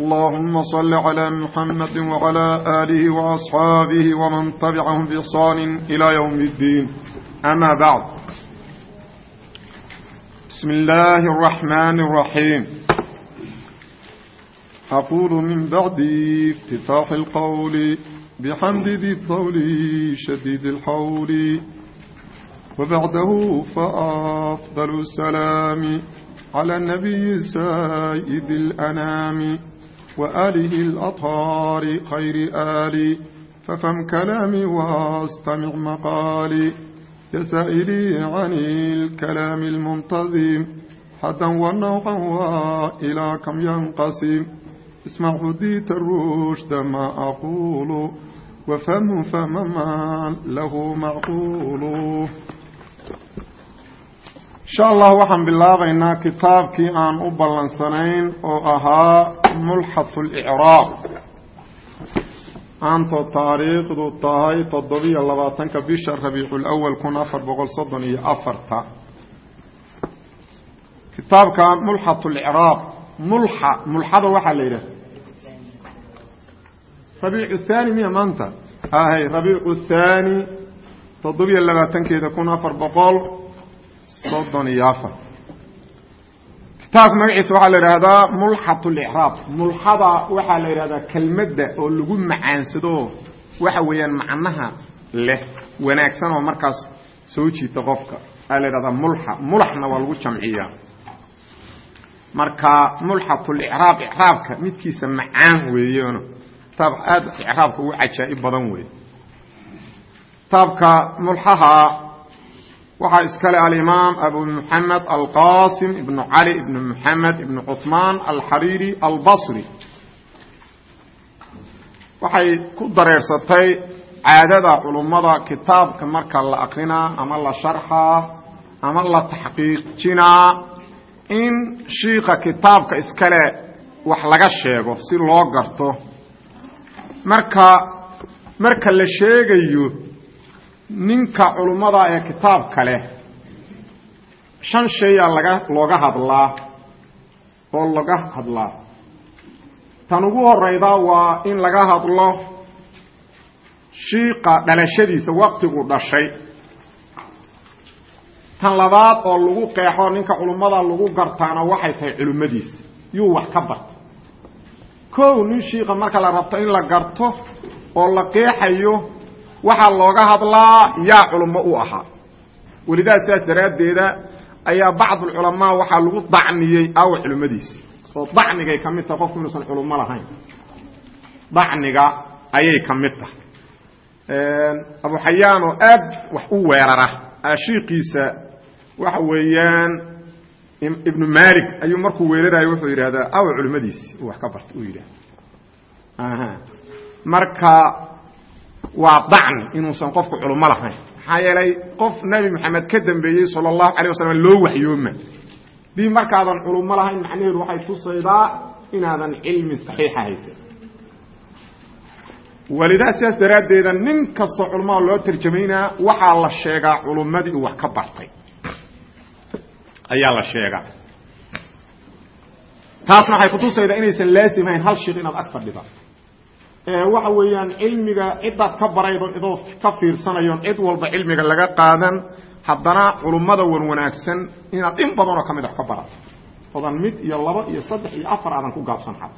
اللهم صل على محمد وعلى آله وأصحابه ومن تبعهم بإحصان إلى يوم الدين أما بعد بسم الله الرحمن الرحيم أقول من بعد افتتاح القول بحمد ذي الطول شديد الحول وبعده فأفضل السلام على النبي سيد الأنام وآله الأطهار خير آلي ففم كلامي واستمع مقالي يسائلي عن الكلام المنتظم حدا ونوقا وإلى كم ينقسم اسمع هديت الرشد ما أقول وفهم فمما له معقول insha allah waxaan bilaabaynaa kitaabkii aan u ballansanayn oo ahaa mulxat licraab maantoo taariikhdu tahay toddobiyo labaatanka bisha rabiiculawal kun afar boqol soddon iyo afarta. Kitaabka mulxat licraab mulxa mulxada waxaa la yidhaha rabiicu thaani miya maanta? Ahay rabiicu thaani toddobiyo labaatankeeda kun afar boqol soddon iyo afar kitaabka magaciisa waxaa la yidhaahdaa mulxat licraab mulxada waxaa la yidhahdaa kelmadda oo lagu macaansado waxa weeyaan macnaha leh wanaagsan oo markaas soo jiita qofka. Aa la yidhahdaa mulxa mulaxna waa lagu jamciyaa. Marka mulxat licraab icraabka midkiisa macaan weeyeno kitaab aada icraabka ugu cajaa'ib badan weeye. Kitaabka mulxaha waxaa iskale alimaam abu muxamed alqasim ibnu cali ibnu muxamed ibnu cuثmaan alxariiri albasri. Waxay ku dareersatay caadada culummada kitaabka marka la akrinaa ama la sharxaa ama la taxqiijinaa in shiika kitaabka iskale wax laga sheego si loo garto. Marka marka la sheegayo ninka culummada ee kitaabka leh shan shayaa laga looga hadlaa oo laga hadlaa. Tan ugu horeyda waa in laga hadlo shiiqa dhalashadiisa waqtigu dhashay. Tan labaad oo lagu qeexo ninka culummada lagu gartaana waxay tahay culimmadiisa. Yuu wax ka barta kow nin shiiqa marka la rabto in la garto oo la qeexayo waxaa looga hadlaa yaa culummo u ahaa welidaas saas daraaddeeda ayaa bacdulculamaa waxaa lagu dacniyey awa culimmadiisi oo dacnigay ka mid tahay qofku inuusan culummo lahayn. Dacniga ayay ka mid tahay. Abu xayaan oo aad wax u weerara. Ashiiqiisa waxa weeyaan ibnu malik ayuu markuu weerarayo wuxuu yidhahdaa awa culimmadiisi wax ka barta uu yidhahda marka waa dacni inuusan qofku culummo lahayn. Maxaa yeelay qof nebi moxamed ka dambeeyey sala allahu alayh wasalam loo waxyooma. Dii markaadan culummo lahayn macnaheedu waxay tusaydaa inaadan cilmi saxiixa haysan. Walidaa sidaas daraaddeeda nin kastoo culummada loo tarjamaynaa waxaa la sheegaa culummadii uu wax ka bartay. Ayaa la sheegaa. Taasna waxay kutusaydaa inaysan laasimahayn hal shiik inaad ag fadhida waxa weeyaan cilmiga cidaad ka baraydo idoo ka fiirsanayoon cid walba cilmiga laga qaadan haddana culummada wan wanaagsan inaad in badanoo ka mid wax ka barato odan mid iyo laba iyo saddex iyo afar aadan ku gaabsan xad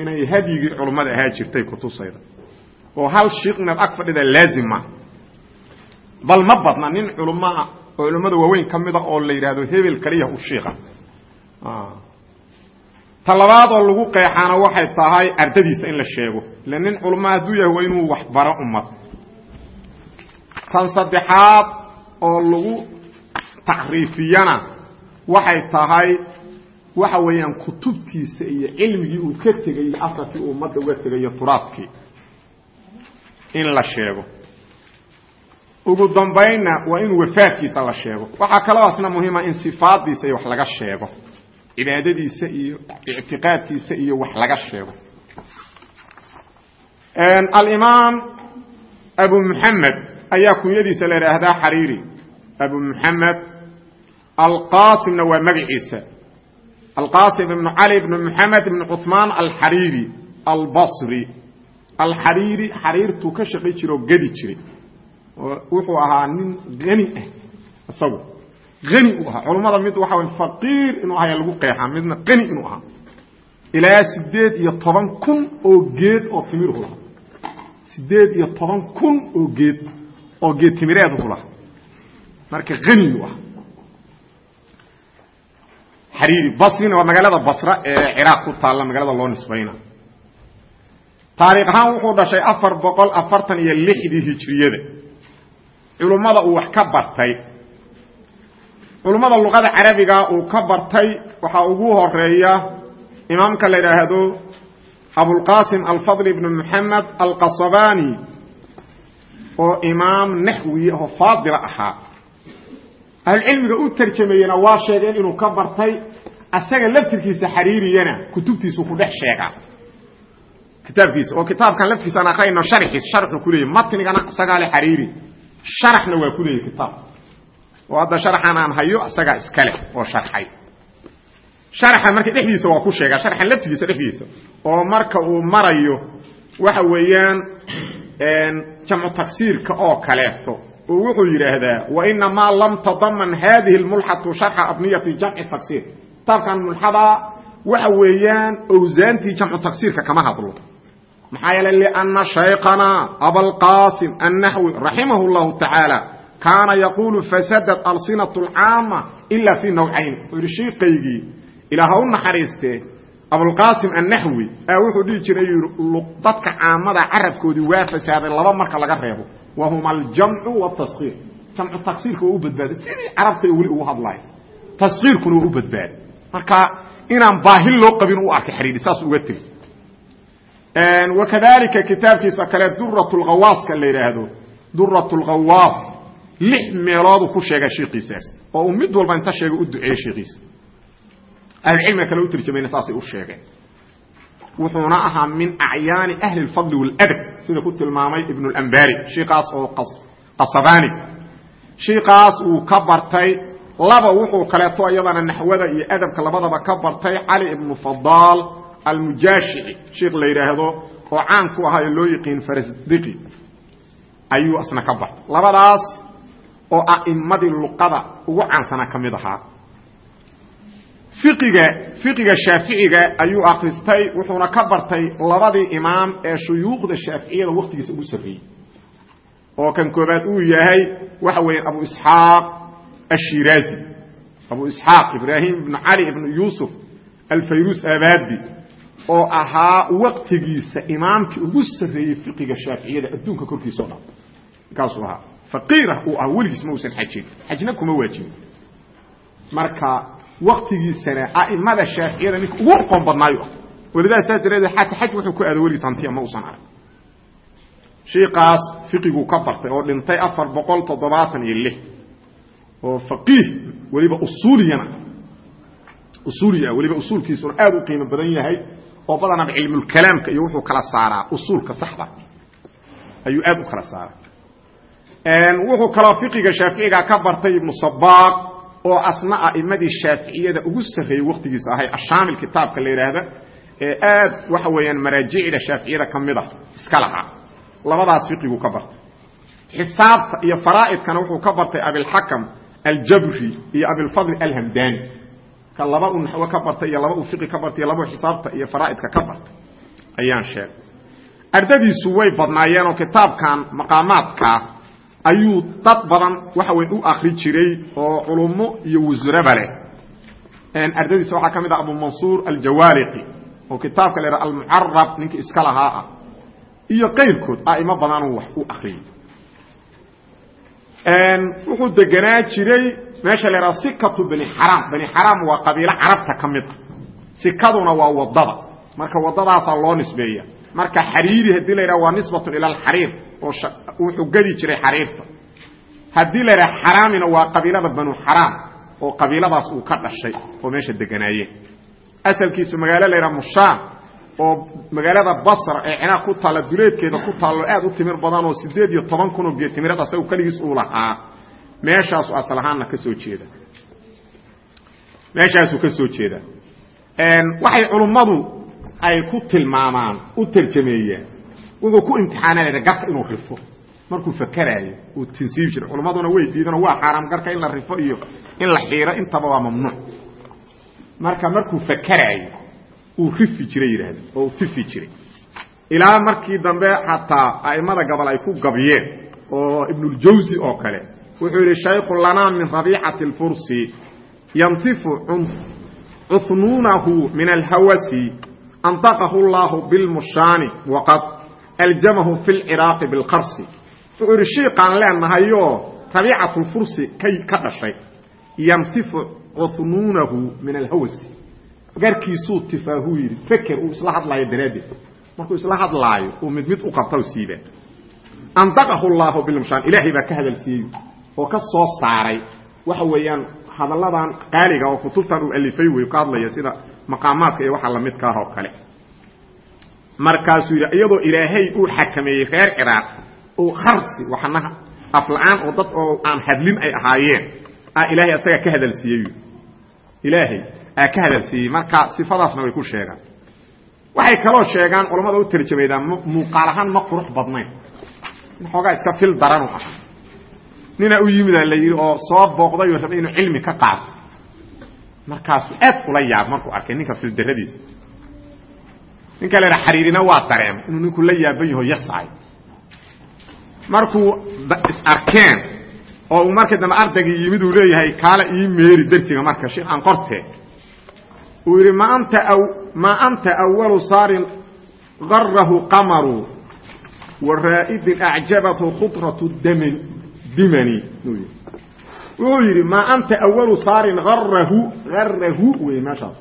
inay hadyigii culummada ahaa jirtay kutusayda oo hal shiik inaad ag fadhida laazima. Bal ma badna nin culummaa culummada waaweyn ka mida oo la yidhaahdo hebel kaliya u shiika ta labaad oo lagu qeexaana waxay tahay ardadiisa in la sheego. Ila nin culamo hadduu yahay waa inuu wax baro ummad. Tan saddexaad oo lagu tacriifiyana waxay tahay waxa weeyaan kutubtiisa iyo cilmigii uu ka tegay iyo asalkii ummadda uga tegayo turaadkii in la sheego. Ugu dambaynna waa in wafaadkiisa la sheego. Waxaa kaloo asna muhiima in sifaadiisa iyo wax laga sheego cibaadadiisa iyo ictiqaadkiisa iyo wax laga sheego. Alimaam abu muxamed ayaa kunyadiisa la idhaahdaa xariiri abu muxamed alqaasimna waa magaciisa alqaasim ibnu cali ibnu muxamed ibnu cuثmaan alxariiri albasri. Alxariiri xariirtuu ka shaqay jira gedi jiray wuxuu ahaa nin hani ah isagu hani uu ahaa. Culummada mid waxa way faqiir inuu ahaya lagu qeexaa. Midna qani inuu ahaa. Ilaa sideed iyo toban kun oo geed oo timiruhu lahaa sideed iyo toban kun oo geed oo geed timireeduhu lahaa marka haniyuu ahaa. Xariiri basrina waa magaalada basra ee ciraaq ku taalla magaalada loo nisbayna. Taariikh ahaan wuxuu dhashay afar boqol afartan iyo lixdii hijriyada. Culummada uu wax ka bartay culummada luqada carabiga uu ka bartay waxaa ugu horreeya imaamka la idhaahdo abulqasim alfadl ibn moxamed alqasabani oo imaam naxwi oo faadila ahaa. Ahlucilmiga u tarjameeyena waa sheegeen inuu ka bartay asaga laftirkiisa xariiriyana kutubtiisu ku dhex sheegaa kitaabkiisa oo kitaabkan laftiisa aan akrayno sharxu ku leeyahy matnigana isagaa le xariiri. Sharaxna waa ku leeyahy kitaab oo hadda sharaxan aan hayo isagaa iskale oo sharxay. Sharaxa marka dhexdiisa waa ku sheegaa sharaxan laftigiisa dhexdiisa. Oo marka uu marayo waxa weeyaan jamcu tagsiirka oo kaleeto oo wuxuu yidhaahdaa wainamaa lam tadaman hadihi lmulxatu sharxa abniyati jamci tagsiir kitaabkan mulxada waxa weeyaan owsaantii jamcu tagsiirka kama hadlo. Maxaa yeele lianna shaykhana abalqasim annaxwi raximahu llahu tacaala kaana yaquulu fasadat alsinat alcaama ila fii nawcayn. Yidhi shiikaygii ilaa ha u naxariistee abulqasim annaxwi a wuxuu dhihi jiray dadka caamada carabkoodii waa fasaaday laba marka laga reebo. Wa aljamcu wataskiir jamcu tagsiirka waa u badbaaday sidii carabta weli ugu hadlayo taskiirkuna waa u badbaaday marka inaan baahi loo qabin u arkay xariiri saas uga tegi wakadalika kitaabkiisa kale durat lkhawaaska la yidhaahdo durat lkhawaas lix meelooduu ku sheegay shiikiisaas oo uu mid walba inta sheega u duceeyey shiikiisa ahlucilmiga kale u tarjamayna saasay u sheegeen. Wuxuuna ahaa min acyaani ahli اlfadli waladab sida ku tilmaamay ibnu اlambari shiikaas oo qasabaani shiikaas uu ka bartay laba wuxuu kaleeto iyadana naxwada iyo adabka labadaba ka bartay cali ibnu fadaal almujaashici shiikh la yidhaahdo oo caan ku ahaa ee loo yiqiin farasdiqi ayuu asna ka bartay. Labadaas oo a'immadii luqada ugu caansana ka mid ahaa. Fiqiga fiqiga shaaficiga ayuu akristay wuxuuna ka bartay labadii imaam ee shuyuukhda shaaficiyada wakhtigiisa ugu sarreeyey oo kan koobaad uu yahay waxa weeye abu isxaaq ashiraazi abu isxaaq ibraahim ibnu cali ibnu yuusuf alfayrus abadi oo ahaa waktigiisa imaamkii ugu sarreeyey fiqiga shaaficiyada adduunka korkiisa o dhan. Markaasuu ahaa faqiirah uu ahaa weligiis ma uusan xajin. Xajna kuma waajibin marka waktigiisana a'imada shaaficiyada ninka ugu aqoon badnaayu ah walidaha saas dareedee xata xaj wuxuu ku aado weligiis hantiya ma uusan arag. Shiikaas fiqiguu ka bartay oo dhintay afar boqol toddobaatan iyo lix oo faqiih weliba usuuliyana usuuliya weliba usuulkiisuna aad u qiimo badan yahay oo badanaba cilmulkalaamka iyo wuxuu kala saaraa usuulka saxda ayuu aad u kala saaraa wuxuu kaloo fiqiga shaaficiga ka bartay ibnu sabaaq oo asna a'imadii shaaficiyada ugu sarreeyey wakhtigiisa ahay ashaamil kitaabka la yidhaahda ee aad waxa weeyaan maraajicda shaaficiyada ka mid ah iska lahaa. Labadaas fiqiguu ka bartay. Xisaabta iyo faraa'idkana wuxuu ka bartay abilxakam aljabri iyo abilfadl alhamdani. Ka laba uu naxwo ka bartay iyo laba uu fiqi ka bartay iyo laba uu xisaabta iyo faraa'idka ka bartay. Ayaan sheegay. Ardadiisu way badnaayeenoo kitaabkan maqaamaadka ayuu dad badan waxa weyn u akri jiray oo culummo iyo wasraba leh. Ardadiisa waxaa ka mid ah abu mansuur aljawaariqi oo kitaabka la yidhaha almucarab ninkii iska lahaa ah iyo qayrkood a'imo badanuu wax u akriyay wuxuu deganaa jiray meesha la yidhaha sikatu bani xaraam. Bani xaraam waa qabiilo carabta ka mid a sikaduna waa waddada marka wadadaasaa loo nisbeeya. Marka xariiri haddii la yidhaha waa nisbatun ila alxariir oo wuxuu gedi jiray xariirta. Haddii la idhaha xaraamina waa qabiilada banu xaraam oo qabiiladaas uu ka dhashay oo meesha deganaayeen. Asalkiisu magaalo la yidhaha mushaam oo magaalada basra ee ciraaq ku taalla duleedkeeda ku taallo aad u timir badan oo siddeed iyo toban kun oo geed timirad asagu keligiis uu lahaa meeshaasu asal ahaanna ka soo jeeda. Meeshaasuu ka soo jeeda. Waxay culummadu ay ku tilmaamaan u tarjameeyaan wuxuu ku imtixaananaya garka inuu rifo. Markuu fakeraayo uu tinsiib jiro culummaduna way diidanoo waa xaaraam garka in la rifo iyo in la xiiro intaba waa mamnuuc. Marka markuu fakeraayo uu rifi jiray yidhaahda oo uu tifi jiray. Ilaa markii dambe xataa a'immada gobol ay ku gabyeen oo ibnuljawsi oo kale wuxuu yidhi shaykhu lanaa min rabiicati alfursi yantifu cuhnuunahu min alhawasi antaqahu allaahu bilmushaani waqad aljamahu fi lciraaqi bilqarsi wuxuu yidhi shiiqaan leenahayoo rabiicatulfursi kay ka dhashay. Yantifu cuhnuunahu min alhawasi garkiisuu tifaahuu yidhi. Feker uu isla hadlaayo daraaddeed. Markuu isla hadlaayo uu mid mid u qabta siiba antaqahu llaahu bilmushaan ilaahay baa ka hadalsiiyey oo ka soo saaray. Waxa weeyaan hadalladan qaaliga oo kutubtan uu alifay wey ka hadlaya sida maqaamaadka iyo waxa lamidka ah oo kale markaasuu yidhi iyadoo ilaahay uu xakameeyey reer ciraaq uu kharsi waxnaha afla-aan oo dad oo aan hadlin ay ahaayeen a ilaahay asaga ka hadalsiiyey ilaahay aa ka hadalsiiyey marka sifadaasna way ku sheegaan. Waxay kaloo sheegaan culammada u tarjamaydaan muuqaal ahaan ma qurux badnayn. In xoogaa iska fil daranu ah. Ninaa u yimidaa la yidhi oo soo booqday oo rabay inuu cilmi ka qaado markaasuu aad ula yaab markuu arkay ninka fildaradiisa ninka la xariirina waa dareemay inuu ninku la yaaban yaho yasaay markuu is arkeen oo uu markii dambe ardaygii yimid uu leeyahay kaala ii meeri dersiga marka sheekh aan qortee uu yidhi ma anta ma anta awalu saarin garahu qamaru wa acjabathu khudratu damin dimani. Wuxuu yidhi ma anta awalu saarin arahu arahu wey meeshaas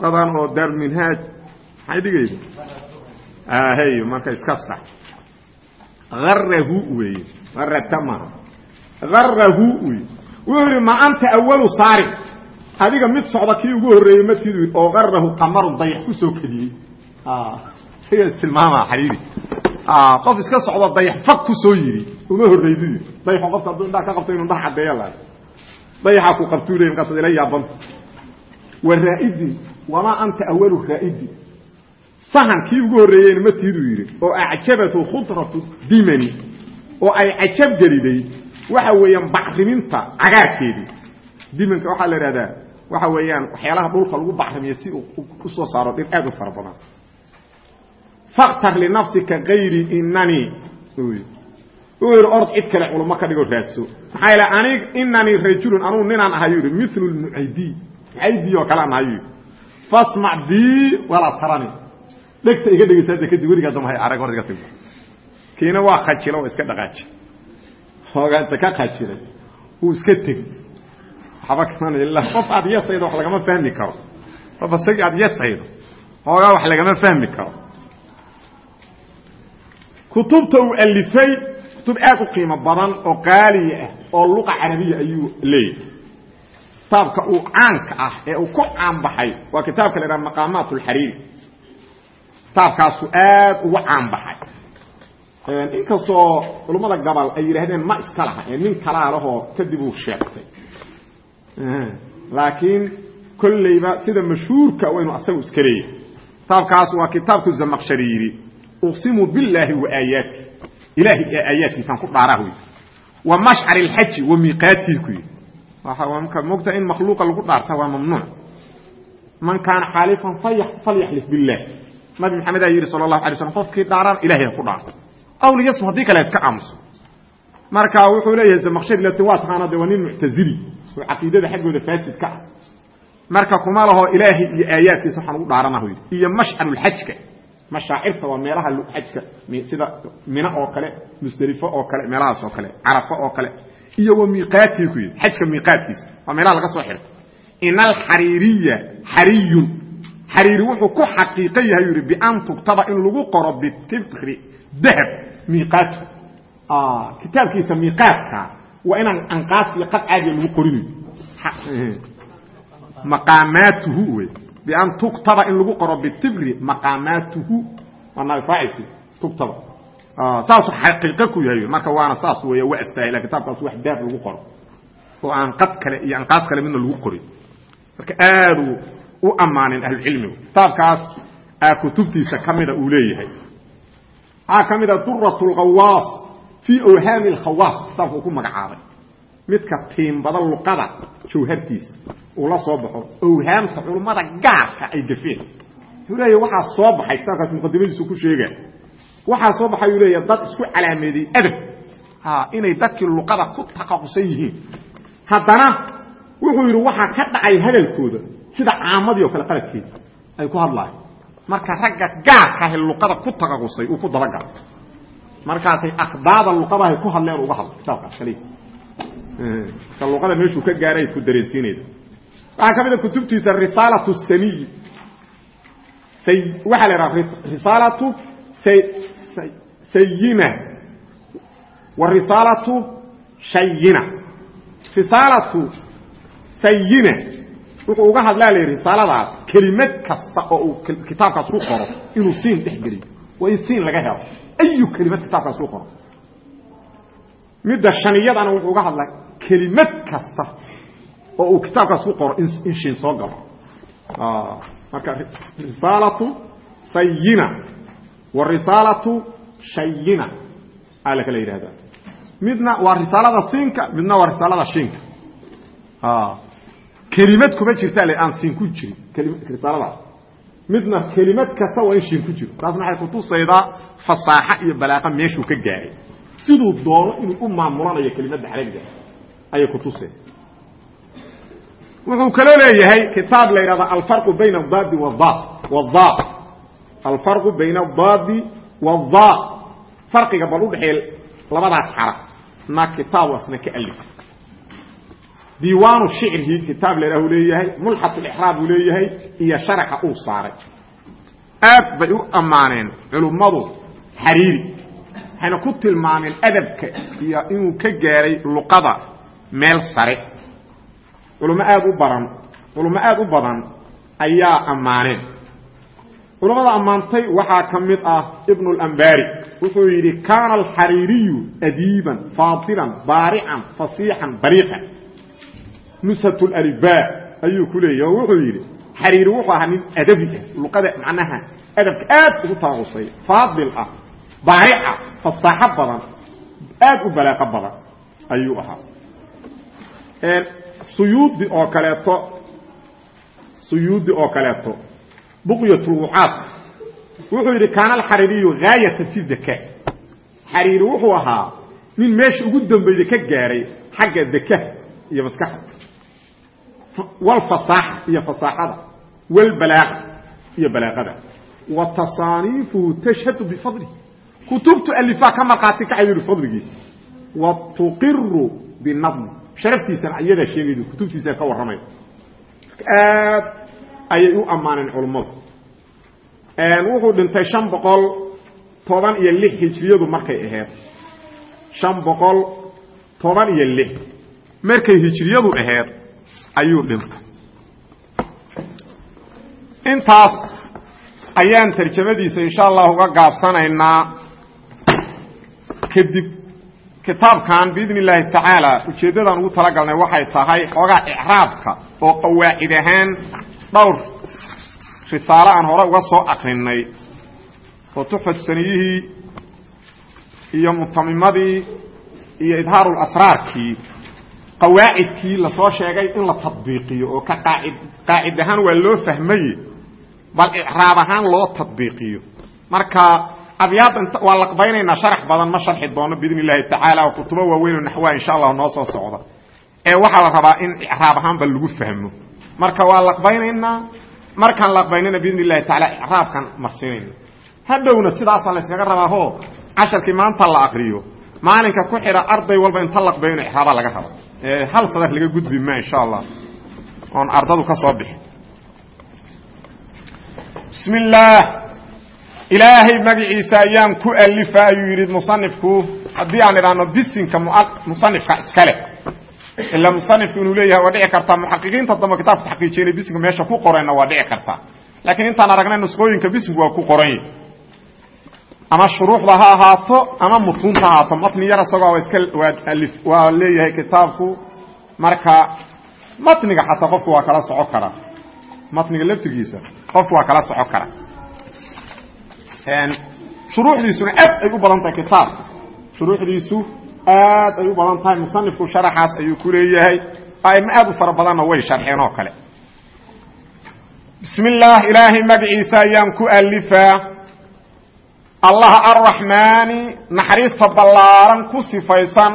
sadan oo daarminhaaj maxay dhigayda hay marka iska sax. Arahu weeye. Arata maaha arahu wey wuxuu yidhi ma anta awalu saarin adiga mid socda kii ugu horreeyey matidu oo arahu qamarun dayax ku soo kediyey siga tilmaama xariiri. Qof iska socdo dayax fag ku soo yidhi uma horreydu yidhi dayaxo qofka hadduu indhaha ka qabto inu indhaha caddeeya la dayaxaa ku qabtuu ley markaasad ila yaabanta wa raa'idin wamaa anta awalu raa'idin sahan kii ugu horreeyeyna matiiduu yidhi oo acjabatu khudratu dimani oo ay cajab geliday waxa weeyaan bacriminta cagaarkeedii dimanka waxaa la idhahdaa waxa weeyaan waxyaalaha dhulka lagu bacrimiyo si u soo saaro dhir aad u fara badan faktar linafsika kayri inanii wuxuu yidhi ord cid kale culummo ka dhigoo raadso maxaa yaele anig inanii rajulun anugu ninaan ahayuu yidhi milu lmucaydi mucaydi oo kale aan ahayuu yidhi fasmac bii walaa tarani. Dhegta iga dhegeysa hadda kadib weligaa dama hay arag hor iga timi kiina waa khajila oo iska dhaqaaji. Hoogaa inta ka khajilay uu iska tegi. Waxba kaman ila qof aad yasaydo wax lagama fahmi karo. Qof isagii aad yasaydo hoogaa wax lagama fahmi karo. Kutubta uu alifay kutub aad u qiimo badan oo qaaliya ah oo luqa carabiya ayuu leeyahay kitaabka uu caanka ah ee uu ku caanbaxay waa kitaabka la idhaha maqaamaat alxariiri kitaabkaasu aad ugu caanbaxay inkastoo culummada gabal ay yidhaahdeen ma iska laha ee nin kalaa kadib uu sheegtay. Laakiin kollayba sida mashhuurka waynu asagu iska leeyahay. Kitaabkaas waa kitaabku zamaqshari yidhi uqsimu billaahi wa aayaati. Ilaahay ee aayaadkiisaan ku dhaarah wy wa mashcari alxaji wa miiqaatii ku yidhi mogta in makhluuqa lagu dhaarta waa mamnuuc. Man kaana xaalifan falyaxlif billaah nabi maxamed aa yidhi sala allahu alay slam qofkii dhaaraan ilahay ha ku dhaarto. Aw liyasmu haddii kale iska aamuso. Marka wuxuu leeyahay zamaqshari lati waa taqaana de waa nin muctazili oo caqiidada xaggooda faasid ka ah. Marka kuma laho ilaahay iyo aayaadkiisa waxaan ugu dhaaranahu yidhi iyo mashcarulxajka mashaacirta waa meelaha xajka. Sida mino oo kale musdelifo oo kale meelahaas oo kale carafo oo kale iyo wa miiqaatii ku yidhi xajka miiqaadkiisa waa meelaha laga soo xirto ina alxariiriya xariyun. Xariiri wuxuu ku xaqiiqo yahay yidhi bian tugtaba in lagu qoro bitibri dahab miiqaatu kitaabkiisa miiqaadka waa inaan anqaas iyo qad caadiya lagu qorinayo maqaamaatuhu wey. Bian tuktaba in lagu qoro bitibri maqaamaatuhu. Waa nabifaacilki tuktaba saasu xaqiiqo ku yahay marka waana saas weey waa istaahila kitaabkaas wax daaf lagu qoro oo aan qad kale iyo anqaas kale midna lagu qorin marka aadu u ammaanin ahlucilmigu kitaabkaas aa kutubtiisa ka mida uu leeyahay waxaa ka mida durat lkhawaas fii awhaami alkhawaas kitaabka uu ku magacaabay midka tiimbada luqada jawhartiisa uu la soo baxo awhaamta culummada gaarka ay gafeen wuxuu leeyahy waxaa soo baxay kitaabkaas muqadimadiisu ku sheega waxaa soo baxay uu leeyahy dad isku calaameediyey adab. Inay dadkii luqada ku taqaqusan yihiin. Haddana wuxuu yidhi waxaa ka dhacay hadalkooda sida caamadii oo kale qaladkeeda ay ku hadlaayo marka ragga gaarkaahi luqada ku taqaqusay uu ku dabagalo markaasay akdaada luqadahay ku hadleen uga hadlo kitaabkaas kaliya ka luqada meeshuu ka gaaray ku dareensiinayda waxaa ka mid a kutubtiisa risaalatu saniyi. Say waxaa la idhaha risaalatu sayina wa risaalatu shayina. Risaalatu sayina wuxuu uga hadlaa la yidhi risaaladaas kelimad kasta oo uu kitaabkaas ku qoro inuu siin dhex geliyo. Waa in siin laga helo. Ayu kelimad kitaabkaas ku qoro? Midda shaniyadana wuxuu uga hadlaa kelimad kasta oo uu kitaabkaas ku qoro in shiin soo galo. Marka risaalatu sayina wa risaalatu shayina aa la kala yidhahdaa midna waa risaalada siinka midna waa risaalada shiinka kelimad kuma jirta aan siin ku jirin risaaladaas midna kelimad kasta waa in shiin ku jiro taasna waxay kutusaydaa fasaaxo iyo balaaqa meeshuu ka gaaray siduu doono inuu u maamulanayo kelimadda xaraga ayay kutuseen wuxuu kaloo leeyahay kitaab la yidhahda alfarqu bayna adaadi wada wada alfarqu bayna adaadi wada farqiga bal udhexeeya labadaas xaraf na kitaab ka alif. Diiwaanu shicrihi kitaab la yidhahu leeyahay mulxat lixraab uu leeyahay iyo sharaxa uu saaray. Aad bay u ammaaneen culummadu xariiri. Waxayna ku tilmaameen adabka iyo inuu ka gaaray luqada meel sare. Culummo aad u badan culummo aad u badan ayaa ammaaneen culammada ammaantay waxaa ka mid ah ibnu اlambari wuxuu yidhi kaana alxariiriyu adiiban faadilan baarican fasiixan baliiqan. Nushat lariba ayuu ku leeyahy wuxuu yidhi xariiri wuxuu ahaa nin adabi ah luqada macnaha adabka aad ugu taaqusay faadil ah baarica fasaaxo badan aad u balaaqo badan ayuu ahaa. Suyuudi oo kaleeto suyuudi oo kaleeto buqyatulwucaad wuxuu yidhi kaana alxariiriyu gaayatan fi zaka. Xariiri wuxuu ahaa nin meesha ugu dambeyda ka gaaray xagga zaka iyo maskaxda. Walfasaaxa iyo fasaaxada walbalaaqa iyo balaaqada. Wa tasaaniifuhu tashhadu bifadlih kutubtu alifaa ka markhaati kacay yidhi fadligiisa wa tuqiru binadmi sharaftiisana iyadaa sheegaydu kutubtiisa ka warramay aad ayay u ammaaneen culummadu wuxuu dhintay shan boqol toban iyo lix hijriyadu markay aheyd shan boqol toban iyo lix markay hijriyadu aheyd ayuu dhintay. Intaas ayaan tarjamadiisa insha allah uga gaabsanaynaa kadib kitaabkan biidn illaahi tacaala ujeeddadaan ugu talagalnay waxay tahay xoogaa icraabka oo qawaacid ahaan dhowr risaalo aan hore uga soo akrinay oo iyo mutamimadii iyo idhaaru asraarkii qawaacidkii la soo sheegay in la tadbiiqiyo oo ka qaacid qaacid ahaan waa loo fahmaye bal icraab ahaan loo tadbiiqiyo marka abyaadda waa laqbaynaynaa sharax badan ma sharxi doono biidn illahi tacaala kutubo waaweyn oo naxwaa insha allah noo soo socda. Ee waxaa la rabaa in icraab ahaanba lagu fahmo marka waa laqbaynaynaa markaan laqbaynana biidn illahi tacaala icraabkan marsinayna hadhowna sidaasaa la yskaga rabaaho casharkii maanta la akriyo maalinka ku xidha arday walba inta laqbayno icraaba laga rabo. Hal sadar laga gudbi ma insha allah oon ardadu ka soo bixi bism illaah ilaahay magaciisa ayaan ku alifa ayuu yidhi musanifku haddii aan idhaahno bisinka musanifka iskale ila musanifku inuu leeyahay waa dhici kartaa muxaqiqiinta dambe kitaabka taxqiijiya inay bisinka meesha ku qoreenna waa dhici kartaa laakiin intaan aragnay nusqooyinka bisinku waa ku qoran yihi ama shuruuxda ha ahaato ama mutuunta ha ahaato matni yar isagoo iska waa leeyahay kitaabku marka matniga xataa qofku waa kala soco karaa matniga laftigiisa qofku waa kala soco karaa shuruuxdiisuna aad ay u badan tahay kitaabka shuruuxdiisu aad ay u badan tahay musanifku sharaxaas ayuu ku leeyahay. Aimo aad u fara badanna way sharxeen oo kale. Bismi illaah ilaahay magaciisa ayaan ku alifaa allaha arraxmaani naxariista ballaaran ku sifaysan.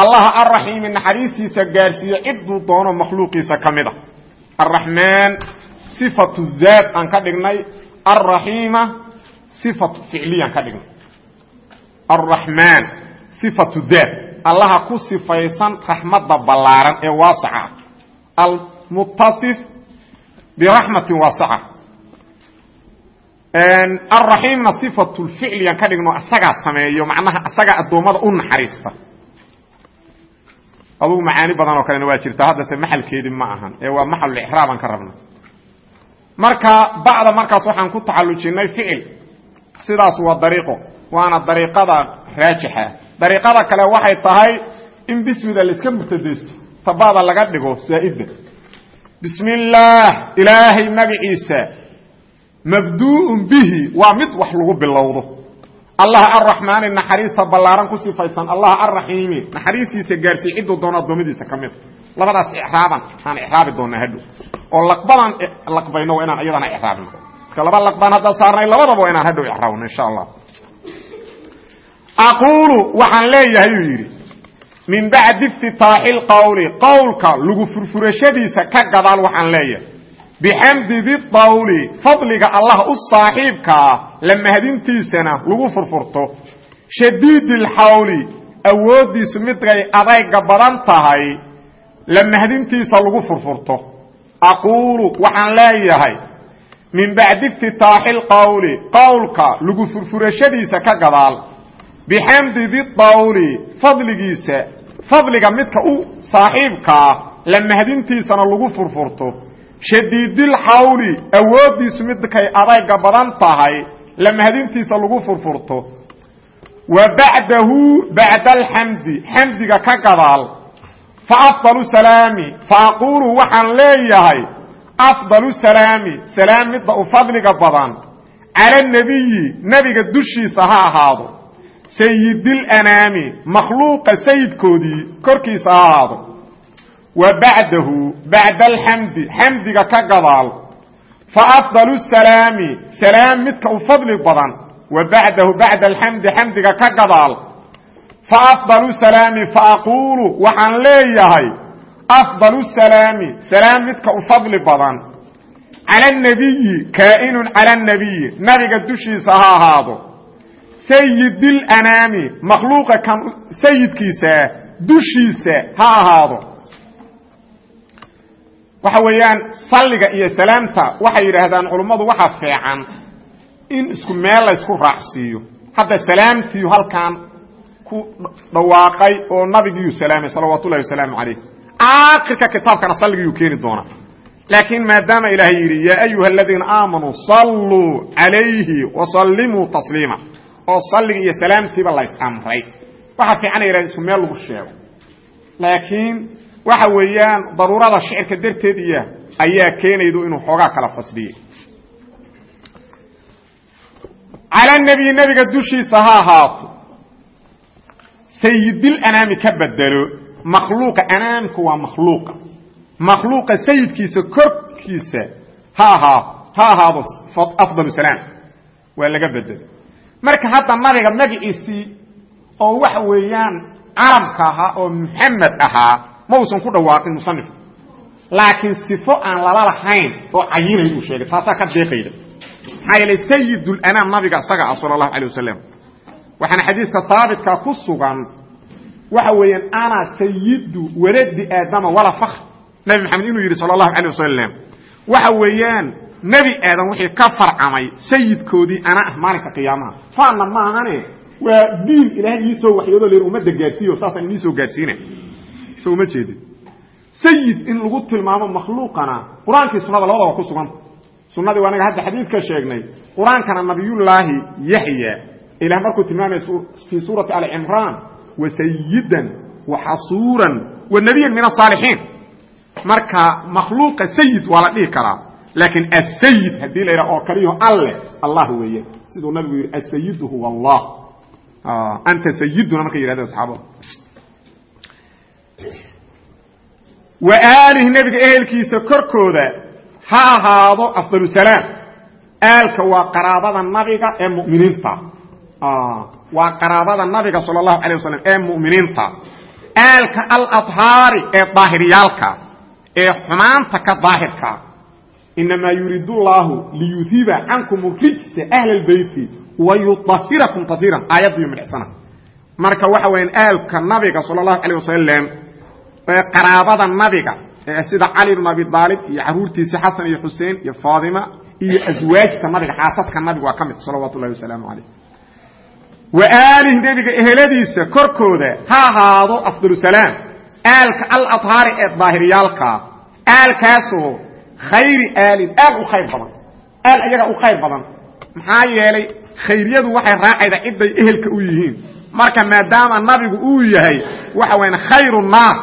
Allaha arraxiimi naxariistiisa gaadhsiiye cidduu doono makhluuqiisa ka mid a arraxmaan sifatu zaad aan ka dhignay. Alraxiima sifatu ficliyaan ka dhignay. Alraxmaan sifatu daad allaha ku sifaysan raxmadda ballaaran ee waasaca. Almutasif biraxmatin waasaca. Alraxiimna sifatu lficliyaan ka dhigno asagaa sameeyo macnaha asagaa addoommada u naxariista. Adugu macaani badan oo kalena waa jirta haddase maxalkeedii ma ahan ee waa maxalulixraabaan ka rabna. Marka bacda markaas waxaan ku taxallujinay ficil. Sidaas waa dariiqo waana dariiqada raajixa. Dariiqada kale waxay tahay in bismida laiska murtadaysto tabada laga dhigo zaa'ida bismi illaah ilaahay magaciisa mabduu'un bihi waa mid wax lagu bilowdo. Allah arraxmaani naxariista ballaaran ku sifaysan allah arraxiimi naxariistiisa gaarsiiy cidduu doono addoommadiisa ka mida labadaas icraaban aan icraabi doonaa hadhow. Oo laqbadan laqbayno waa inaan iyadana icraabno marka laba laqbaan haddaa saarnay labadaba waa inaan hadhow icraabno insha allah aquulu waxaan leeyahay uu yidhi min bacdi iftitaaxi lqowli qowlka lagu furfurashadiisa ka gadaal waxaan leeyahay bixamdi diqowli fadliga allah u saaxiibkaa la mahadintiisana lagu furfurto shadiidi alxawli awooddiisu midkay adayga badan tahay la mahadintiisa lagu furfurto aquulu waxaan leeyahay min bacdi iftitaaxi lqowli qowlka lagu furfurashadiisa ka gadaal bixamdi diqowli fadligiisa fadliga midka u saaxiibkaa la mahadintiisana lagu furfurto shadiidilxawli awooddiisu midkay adayga badan tahay la mahadintiisa lagu furfurto wa bacdahu bacda alxamdi xamdiga ka gadaal fa afdalu salaami fa aquulu waxaan leeyahay afdalu salaami salaam midda u fadliga badan cala nebiyi nebiga dushiisa ha ahaado sayidilanaami makhluuqa sayidkoodii korkiisa ha ahaado wa bacdahu bacda alxamdi xamdiga ka gadaal fa afdalu salaami salaam midka u fadli badan wa bacdahu bacda alxamdi xamdiga ka gadaal fa afdalu salaami fa aquulu waxaan leeyahay afdalu salaami salaam midka u fadli badan cala anabiyi kaa'inun cala anabiyi nabiga dushiisa ha ahaado sayidilanaami makhluuqa kan sayidkiisa dushiisa ha ahaado waxa weeyaan salliga iyo salaamta waxay yidhaahdaan culummadu waxaa fiican in isku meel la ysku raacsiiyo hadda salaamtiiyu halkan ku dhawaaqay oo nabigiyuu salaamay salawaatu ullahi wasalaamu calayh aakhirka kitaabkana salligiyuu keeni doonaa laakiin maadaama ilaahay yidhi yaa ayuha aladiina aamanuu salluu calayhi wasallimuu tasliima oo salliga iyo salaamtiiba lays amray waxaa fiican yidhahda isku meel lagu sheego. Laakiin waxa weeyaan daruurada shicirka darteed ayaa keenaydu inuu xoogaa kala fasdiyey cala nebiyi nebiga dushiisa ha ahaato. Sayidil anaami ka bedelo. Makhluuqa anaamku waa makhluuqa. Makhluuqa sayidkiisa korkiisa ha ahaa ha ahaado afdalu salaam. Waa laga bedelo marka hadda nabiga magaciisii oo waxa weeyaan carabka ahaa oo muxamed ahaa ma uusan ku dhawaaqin musanifku laakiin sifo aan lala lahayn oo cayinay uu sheegay taasaa ka deeqayda. Maxaa yeelay sayidulanaam nabiga isaga ah sala allahu alay wasalam waxaana xadiiska haabitka ku sugan waxa weeyaan ana sayidu waladi aadama wala fakr nabi maxamed inuu yidhi sala allahu alay wasalam waxa weeyaan nebi aadam wixii ka farcamay sayidkoodii ana ah maalinka qiyaamaha. Faanna maahane? Waa diin ilaahay iisoo waxyoodo leer ummadda gaadsiiyo saasaan iniisoo gaadsiina so uma jeedin. Sayid in lagu tilmaamo makhluuqana qur'aankii sunada labadaba ku suganta sunadii waa anaga hadda xadiidka sheegnay. Qur'aankana nabiyullaahi yaxya ilah markuu tilmaamay fii suurati alcimraan wa sayidan wa xasuuran wa nebiyan min asaalixiin marka makhluuqa sayid waa la dhihi karaa laakiin asayid haddii la yidhaha oo kaliyo alle allah weeye. Siduu nabigu yidhi asayidu huwa allah. Anta sayiduna markay yidhahdeen saxaabada wa aalih nebiga ehelkiisa korkooda ha ahaado afdalu salaam aalka waa qaraabada nabiga ee muminiinta. Waa qaraabada nabiga sal allahu alay wasalam ee mu'miniinta. Aalka aladhaari ee daahiryaalka ee xumaanta ka daahirka inamaa yuriid llaahu liyuhiba cankum rijsa ahla lbeyti wayuahirakum tahiiran aayaddiiyo midhsana marka waxa weyaan aalka nabiga sal allahu alay wasalam ee qaraabada nabiga ee sida cali bn abi aalib iyo caruurtiisi xasan iyo xuseen iyo faatima iyo aswaajta nabiga xaasaska nabiga waa ka mid salawaatu llahi wasalaamu calayh wa aalih nebiga eheladiisa korkooda ha ahaado afdalu salaam aalka aladhaari ee daahiryaalka aalkaasoo khayri aalin aal u khayr badan. Aal ayaga u khayr badan. Maxaa yeelay khayriyadu waxay raacaydaa ciday ehelka u yihiin. Marka maadaama nabigu uu yahay waxa wayaan khayru nnaas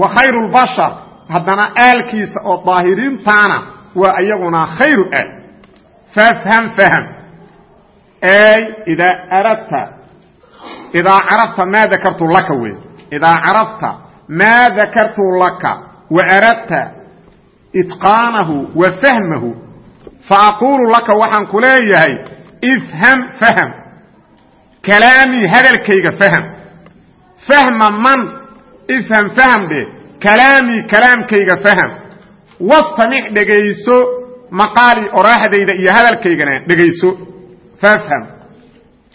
wa khayru lbashar haddana aalkiisa oo daahiriintaana waa iyaguna khayru aal. Fafham fahm ay idaa aradta idaa carafta maa dakartu laka wey idaa carafta maa dakartu laka wa aradta itqaanahu wa fahmahu fa aquulu laka waxaan ku leeyahay ifham fahm kalaamii hadalkayga fahm fahma man ifham fahm dhe. Kalaamii kalaamkayga fahm wastamic dhegayso maqaalii oraaxdayda iyo hadalkaygana dhegayso. Fafham.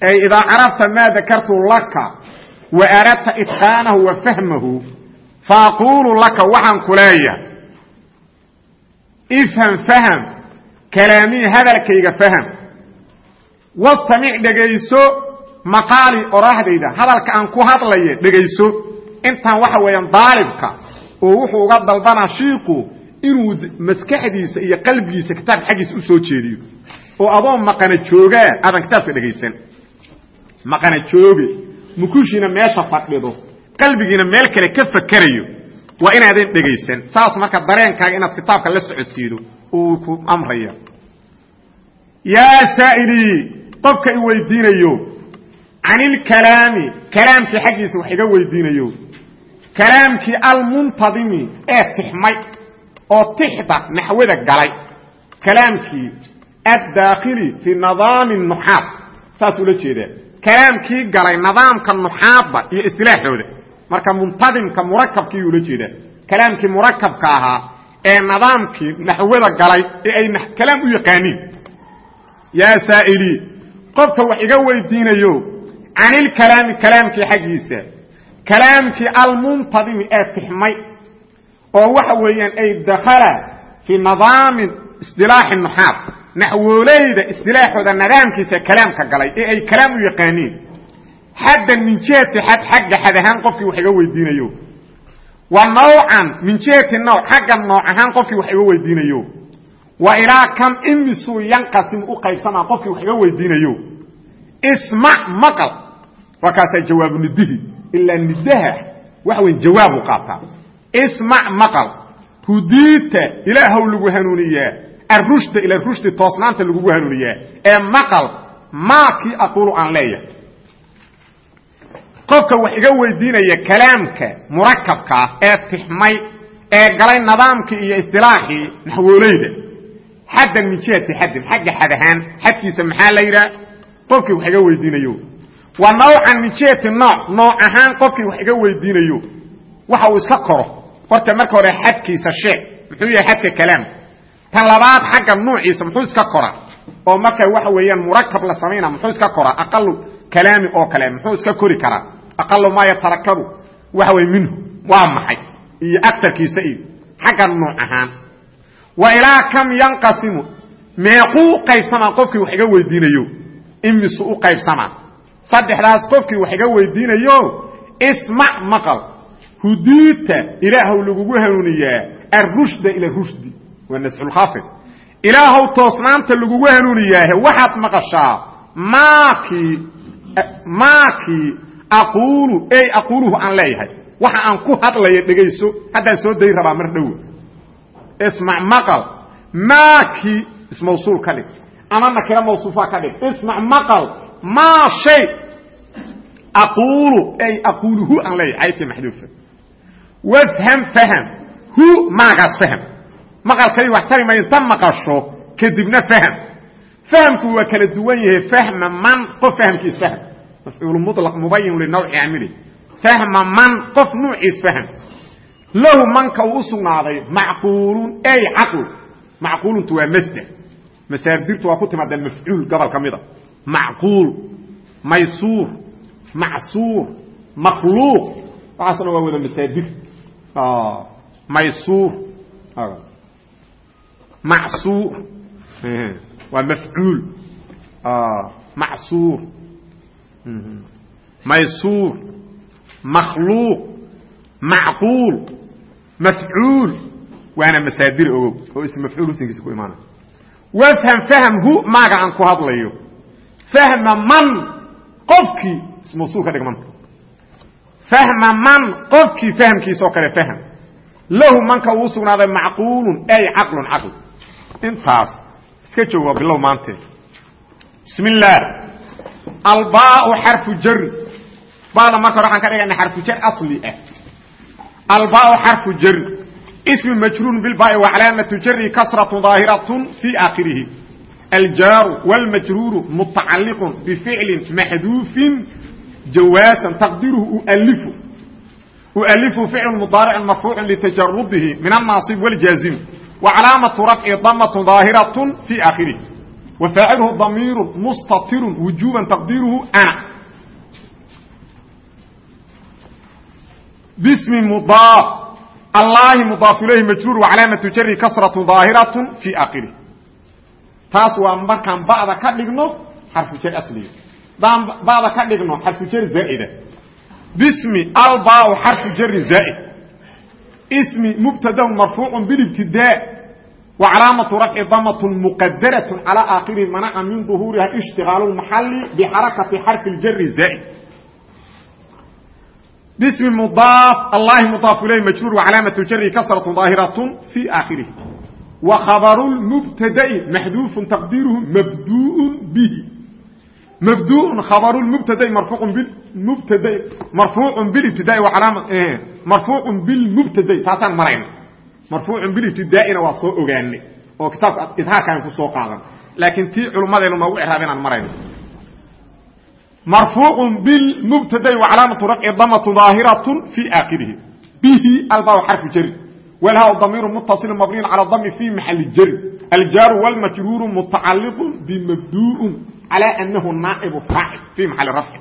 Ay idaa carafta maa dakartu laka wa aradta itqaanahu wa fahmahu fa aquulu laka waxaan ku leeyahay ifham fahm kalaamii hadalkayga fahm wastamic dhegayso maqaalii oraaxdayda hadalka aan ku hadlaye dhegayso intaan waxa weeyaan daalibka oo wuxuu uga dalbanaa shiiku inuu maskaxdiisa iyo qalbigiisa kitaabka xaggiisa u soo jeediyo. Oo adoo maqana joogaa aadan kitaabka dhegaysan maqana jooge mukushiina meesha fadhido qalbigiina meel kale ka fakerayo waa inaadan dhegaysan. Saas marka dareenkaaga inaad kitaabka la socodsiido uu ku amraya. Yaa saa'ilii qofka i weydiinayo can ilkalaami kalaamkii xaggiisa wax iga weydiinayo. Kalaamkii almuntadimi ee tixmay oo tixda naxwada galay. Kalaamkii addaakhili fii nidaami nuxaad. Saas ula jeedaa. Kalaamkii galay nidaamka nuxaadda iyo istilaaxooda marka muntadimka murakabkiiyu ula jeedaa kalaamkii murakabka ahaa ee nidaamkii naxwada galay ee ay kalaam u yaqaaniin. Yaa saa'ilii qofka wax iga weydiinayo can ilkalaami kalaamkii xaggiisa kalaamkii almuntadimi ee tixmay oo waxa weeyaan ay dakhala fii nidaami isdilaaxi nuxaad naxwooleyda isdilaaxooda nidaamkiisa kalaamka galay ee ay kalaam u yaqaaniin xaddan min jihati xad xagga xad ahaan qofkii wax iga weydiinayo. Wa nawcan min jihati nawc xagga nooc ahaan qofkii wax iga weydiinayo. Wa ilaa kam imisuu yanqasimu u qaybsamaa qofkii wax iga weydiinayo. Ismac maqal. Waa kaasaa jawaabu nidihi ilaa nidaha waxa weyn jawaabu qaataa. Ismac maqal. Hudiita ilaahow lagu hanuuniyaa arushda ila rushdi toosnaanta lagugu hanuuniyaa ee maqal maa kii aquulu qofka wax iga weydiinaya kalaamka murakabka ah ee tixmay ee galay nidaamkii iyo istilaaxii naxwooleyda xaddan min jihati xaddin xagga xad ahaan xadkiisa maxaa la yidhaha qofkii wax iga weydiinayo. Wa nawcan min jihati nooc nooc ahaan qofkii wax iga weydiinayo. Waxa uu iska koro. Horta marka hore xadkiisa sheeg muxuu yahay xadka kalaamka tan labaad xagga nuuciisa muxuu iska kora. Oo marka waxa weeyaan murakab la samayna muxuu iska koraa aqalu kalaami oo kale muxuu iska kori karaa. Aqalu maa yatarakabu waxa wey minhu waa maxay? Iyo aktarkiisa iyo xagga nuuc ahaan. Wa ilaa kam yanqasimu meequu qaybsamaa qofkii wax iga weydiinayo imisu u qaybsamaa saddexdaas qofkii wax iga weydiinayo ismac maqal. Hudiita ilaahow lagugu hanuuniyaa arushda ila rushdi waa nasculkhafid ilaahow toosnaanta lagugu hanuuniyaahe waxaad maqashaa maakii maakii aquulu ey aquuluhu aan leeyahay waxa aan ku hadlaya dhegayso haddaan soo dayn rabaa mar dhow. Ismac maqal maakii ismawsuul ka dhig. Ama nakira mawsuufa ka dhig. Ismac maqal maa shay aquulu ey aquuluhu aan leeyahay caydka maxduufa wafham faham hu maagaas faham. Maqalkay wax tari ma inta maqasho kadibna faham fahamku waa kala duwan yahay fahma man qof fahamkiis fahm mafcuul mulaq mubayin linawci camili fahma man qof nuuciis fahm lahu manka uu u sugnaaday macquulun ey caql. Macquuluntu waa masder masaadirtu waa ku timaadeen mafcuul gobol ka mida. Macquul maysuur macsuur makhluuq. Waxaasna waa wada masaadir. Maysuur. Macsuur waa mafcuul macsuur maysuur makhluuq macquul mafcuul waana masaadir ogow oo ism mafcuul husinkiisa ku imaanay wafham fahmhu maaga aan ku hadlayo. Fahma man qofkii ismawsuul ka dhig manta fahma man qofkii fahmkiisa oo kale fahm lahu manka uu sugnaaday macquulun ay caqlun caql. Intaas iska joog waa bilow maanteed bismi illaah albaau xarfu jari bada marka hore waxaan ka dhigana xarfu jar asli ah. Albaau xarfu jari ismi majruurun bilbaai wa calaamatu jari kasratu daahiratun fii aakhirihi. Aljaaru wاlmajruuru mutacaliqun bificlin maxduufin jawaasan taqdiruhu ualifu ualifu ficlu mudaaric marfuucu litajarudihi min annaasib wاljaazim وcalaamaة rafci damaة ظaahiraة fي aakhirih وfaacilhu damiir mustatir wujuba taqdiirhu ana bsmi mdaaf allahi mdaaf ilayhi majruur وcalaamaةu jari kasraة ظaahiraة fي aakhirih taas waa markaan ba'da ka dhigno xarfu jar asliga daan ba'da ka dhigno xarfu jar zaa'ida bsmi albaa ismi mubtadaun marfuucu bilibtidaa wa calaamatu rafci damatu muqadaratu calaa aakhirihi manaca min duhuuriha ishtigaalu lmaxali bixarakati xarfi ljari zaa'id bismi mudaaf allahi mudaaf ilayh majruur wa calaamatu jari kasratu daahiratun fii aakhirihi. Wa khabaru lmubtada'i maxduufun taqdiiruhu mabduu'un bihi mabduucun khabarun mubtadain marfuucun bimubtadain marfuucun bilibtidaai waa calaama marfuucun bilmubtadain taasaan marayna marfuucun bilibtidaa'ina waa soo ogaanay oo kitaabka idhaarkaan ku soo qaadan laakiin tii culummadeennu noogu icraab inaan marayno marfuucun bilmubtadain wa calaamatu rafci damatu daahiratun fii aakhirihi bihi albaa xarfu jari walhaa damiiru mutasilun mabniyun cala dami fii maxali jari aljaaru wlmajruuru mutacaliqu bimabduu'un calaa anahu naacibu faacil fii maxali rafci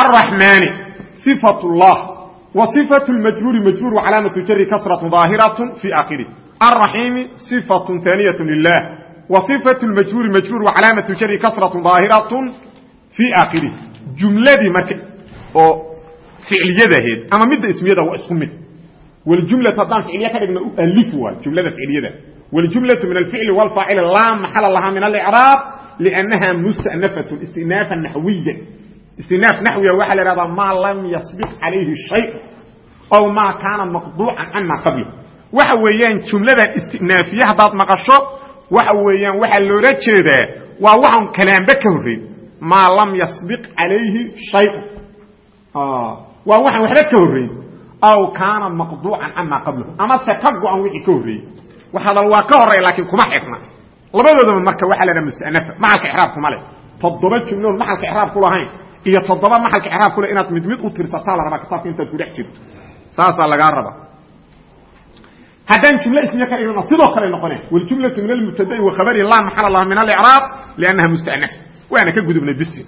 araxmaani sifat llah wa sifatu lmajruuri majruur calaamatu jari kasratu daahiratu fii aakhirih alraxiimi sifatu taaniyatu lilah wa sifatu lmajruuri majruur calaamatu jari kasratu daahiratu fii aakhirih jumladii marka oo ficliyadaheed ama midda ismiyada waa isku mid يده واسمه والجملة تضان فعلية كده ألفها جملة فعلية والجملة من الفعل والفاعل لا محل لها من الإعراب لأنها مستأنفة استئنافا نحويا استئناف نحوي وحل رضا ما لم يسبق عليه شيء أو ما كان مقضوعا عما قبله وحويان جملة استئنافية هذا مقشو وحويان وحل رجده ووحن كلام بكوري ما لم يسبق عليه شيء آه ووحن وحل aw kaana maqduucan camaa qablahu amase ka go-an wixii ka horreeyey. Waxadal waa ka horey laakiin kuma xidhna labadoodaba marka waxaa lahaha musanaa maxalka ixraabkuma leh. Toddoba jumloon maxalka ixraab ku lahayn iyo toddoba maxalka ixraab ku leh inaad mid mid u tirsataa la rabaa kitaabka intaad ku dhex jirto. Saasaa lagaa rabaa. Haddaan jumlo ismiye ka dhigna sidoo kale noqoneen waljumlatu min almubtada'i wa khabari laa maxala laha min alicraab liannaha musta'naf waana ka gudubnay bisi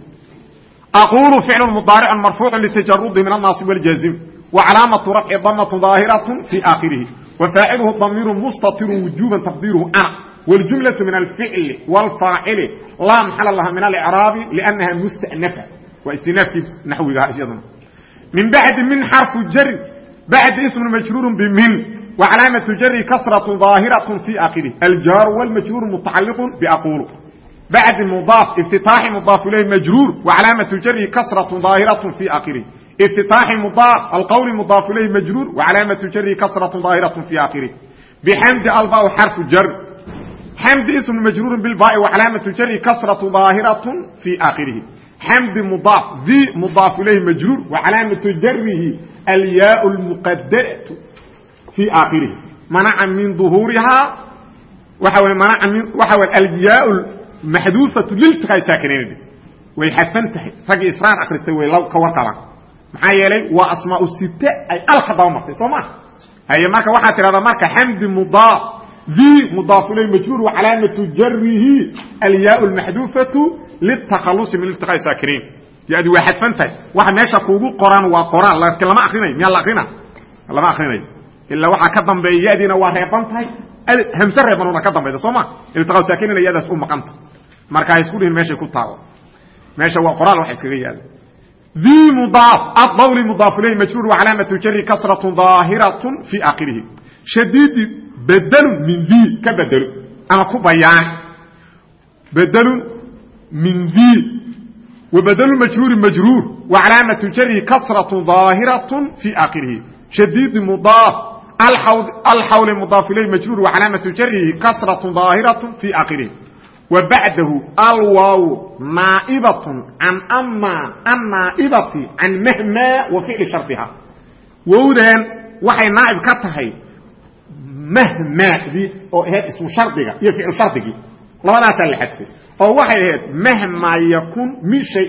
aqulu ficlun mudaaricun marfuucun litajarudi min annaasib waljaasim وعلامة رفع ضمة ظاهرة في آخره وفاعله ضمير مستطر وجوبا تقديره أنا wاljumlaة min alficli wاlfaacili laa maxala laha min alcraabi lأnnaha mustanafa waa istinaafkii naxwiga iyaduna min bacdi min xarfu jari bacdi ism majruur bmin وcalaamaة jari kasraة ظaahiraة fi akirih aljaaru wاlmajruur mutacaliq baqulu bacdi mudaaf iftitaaxi mudaaf ilayh majruur وcalaamaة jari kasraة ظaahiraة fi akirih اftitaaxi mudaaf alqwl mudaaf ilayh majruur وcalaamaة jari kasraة ظaahiraة fi akirih bxamdi alba xarfu jar xamdi ism majruur bilbaai وcalaamaة jari kasraة ظaahiraة fi akirihi xamdi mudaaf di mudaaf ilayh majruur وcalaamaة jarihi alyaa اlmuqadaraة في آخره منع من ظهورها waxa w منع من waxa w الياء المحذوفة للتقاء ساكنين way xadfan tahay ragii isrاar akristay way ka warqabaan maxaa yeelay waa asmaau site ay alka daba martay soo ma haye marka waxaa tidhahdaa marka xamdi mudaaf vi mudaaf ilay majhuur wa calaamatu jarihi alyaa lmaxduufatu litakhalusi min iltiqaa saakiriin yadi waa xadfan tahay waxa meesha kuugu qoran waa qoraal laakiin lama akrinayo miyaa la akrina lama akrinayo ilaa waxaa ka dambeeya yadiina waa reeban tahay hamse reeban una ka dambayda soo ma iltiqaa saakirinna yadaas u maqanta marka ha isku dhihin meeshay ku taabo meesha waa qoraal wax iskaga yaalla i mudaaf adawli mudaaf ilayh majruur wacalaamatu jari kasratu daahiratu fii aakhirihi shadiidi bedelun min dii ka bedelo ama ku bayaan bedelun min dii wa bedelu majruuri majruur wa calaamatu jarihi kasratu daahiratu fii aakhirihi shadiidi mudaaf alxawli mudaaf ilayh majruur wa calaamatu jarihi kasratu daahiratu fii aakhirihi وبعده الواو نائبة عن أما النائبة عن مهما وفعل شرطها وودان وحي نائب كتهي مهما دي او هي اسم شرطها يفعل شرطه labadaasa la xadfay oo waxay ahayd mahma yakun min shay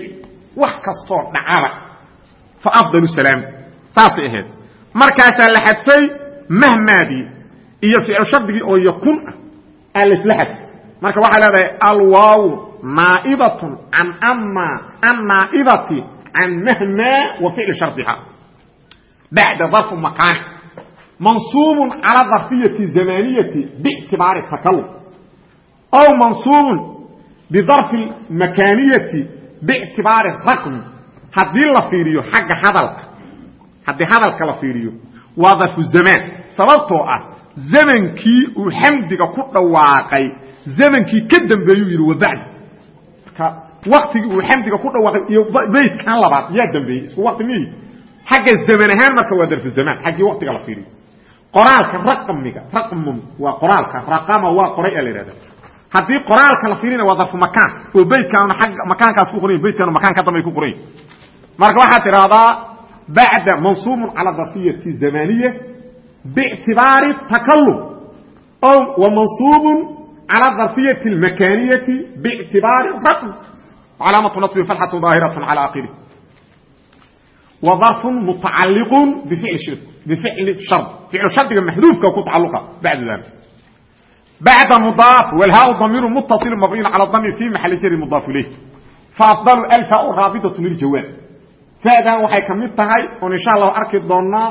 wax kastoo dhacaba fa afdal salaam saasay ahayd markaasaa la xadfay mahmaadii iyo ficil shardigii oo yakun ah aa laisla xadfay marka waxay leedahay alwaaw naaibatun an ama an naaibati can mahma wa ficli shardiha bacda darfu makaani mansuubun calى darfiyati zamaniyati bictibaari takalum aw mansuubun bidarfi makaaniyati bictibaari raqmi haddii la fiiriyo xagga hadalka haddii hadalka la fiiriyo waa darfu zamaan sababtoo ah zamankii uu xamdiga ku dhawaaqay zamankii ka dambeeyuu yidhi wabacdi marka waktigii uu xamdiga ku dhawaaqay iyo beydkan labaad yaa dambeeyey isku wakti mihi xagga zaman ahaan marka waa darfu zamaan xaggii waktiga la fiiriyo. Qoraalka raqmiga raqmun waa qoraalka raqama waa qoray a la yidhahda. Haddii qoraalka la fiirina waa darfu makaan oo beydkaana agga makaankaas ku qoran beydkaanu makaan ka dambay ku qoran marka waxaad tidhaahdaa bacda mansuubun cala darfiyati zamaniya biictibaari takalum o wa mansuubun cala darfiyati almakaniyati biictibaari raqm calaamatu nasbi fatxatu daahiratu cala akhiri wa darfun mutacaliqun bificli shard ficlu shardiga maxduufka ku tacaluqa bacda dalik بعد مضاف والهاء ضمير متصل مبني على الضم في محل جر مضاف اليه فافضل الفاء رابطه للجواب فاذا waxay kamid tahay oo insha Allah arki doona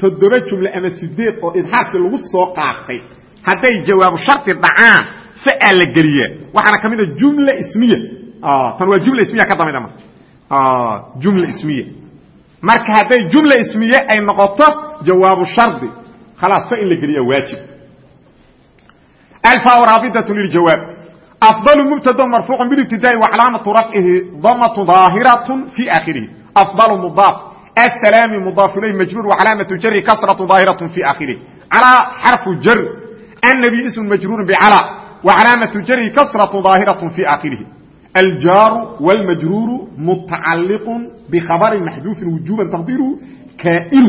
todoba jumla ama sideed oo idhaarka lagu soo qaatay hadday jawaabu shardi dhacaan faa la geliyaa waxaana ka mida ah jumla ismiya. Ah, tan waa jumla ismiya ka damida marka ah, jumla ismiya. Marka hadday jumla ismiye ay noqoto jawaabu shardi khalaas fa in la geliya waajib. Alfa raabidatun liljawaab afdalu mubtada marfuucu bilibtidaa'i wa rafcihi damatu daahiratun fii aakhirihi. Afdalu mudaaf. Asalaami mudaaf ilayh majruur wa jari kasratu daahiratu fii aakhirihi. Calaa xarfu jar النبي اسم مجرور بعلى وعلامة جر كسرة ظاهرة في آخره الجار والمجرور متعلق بخبر محذوف وجوبا تقديره كائن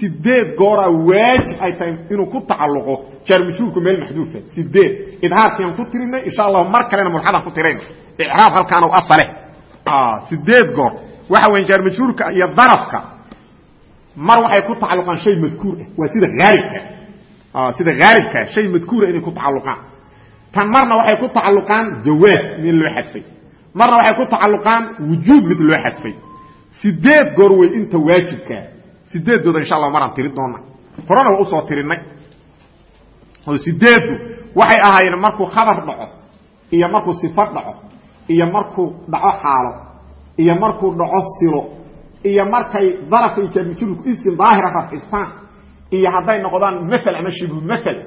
sideed goora waajib ay tahay inuu ku tacalluqo jaar majhuurku meel maxduufa sideed idhaarkiiaan ku tirinay insha allah mar kalena mulxadaan ku tirayn icraab halkaan u asale sideed goor waxa weya jaar majhuurka iyo darafka mar waxay ku tacalluqaan shay madkuur ah waa sida haalibka sida haalibka shay madkuura inay ku tacalluqaan. Tan marna waxay ku tacalluqaan jawaaz mid loo xadfay. Marna waxay ku tacalluqaan wujuub mid loo xadfay. Sideed goor wey inta waajibkaa sideedooda insha allah maraan tiri doona horena waa u soo tirinay. Oo sideedu waxay ahaayeen markuu khabar dhaco iyo markuu sifo dhaco iyo markuu dhaco xaalo iyo markuu dhaco silo iyo markay darafka iyo jaarmajruurku isim daahira rafcistaan iyo hadday noqdaan mael ama shibhu mael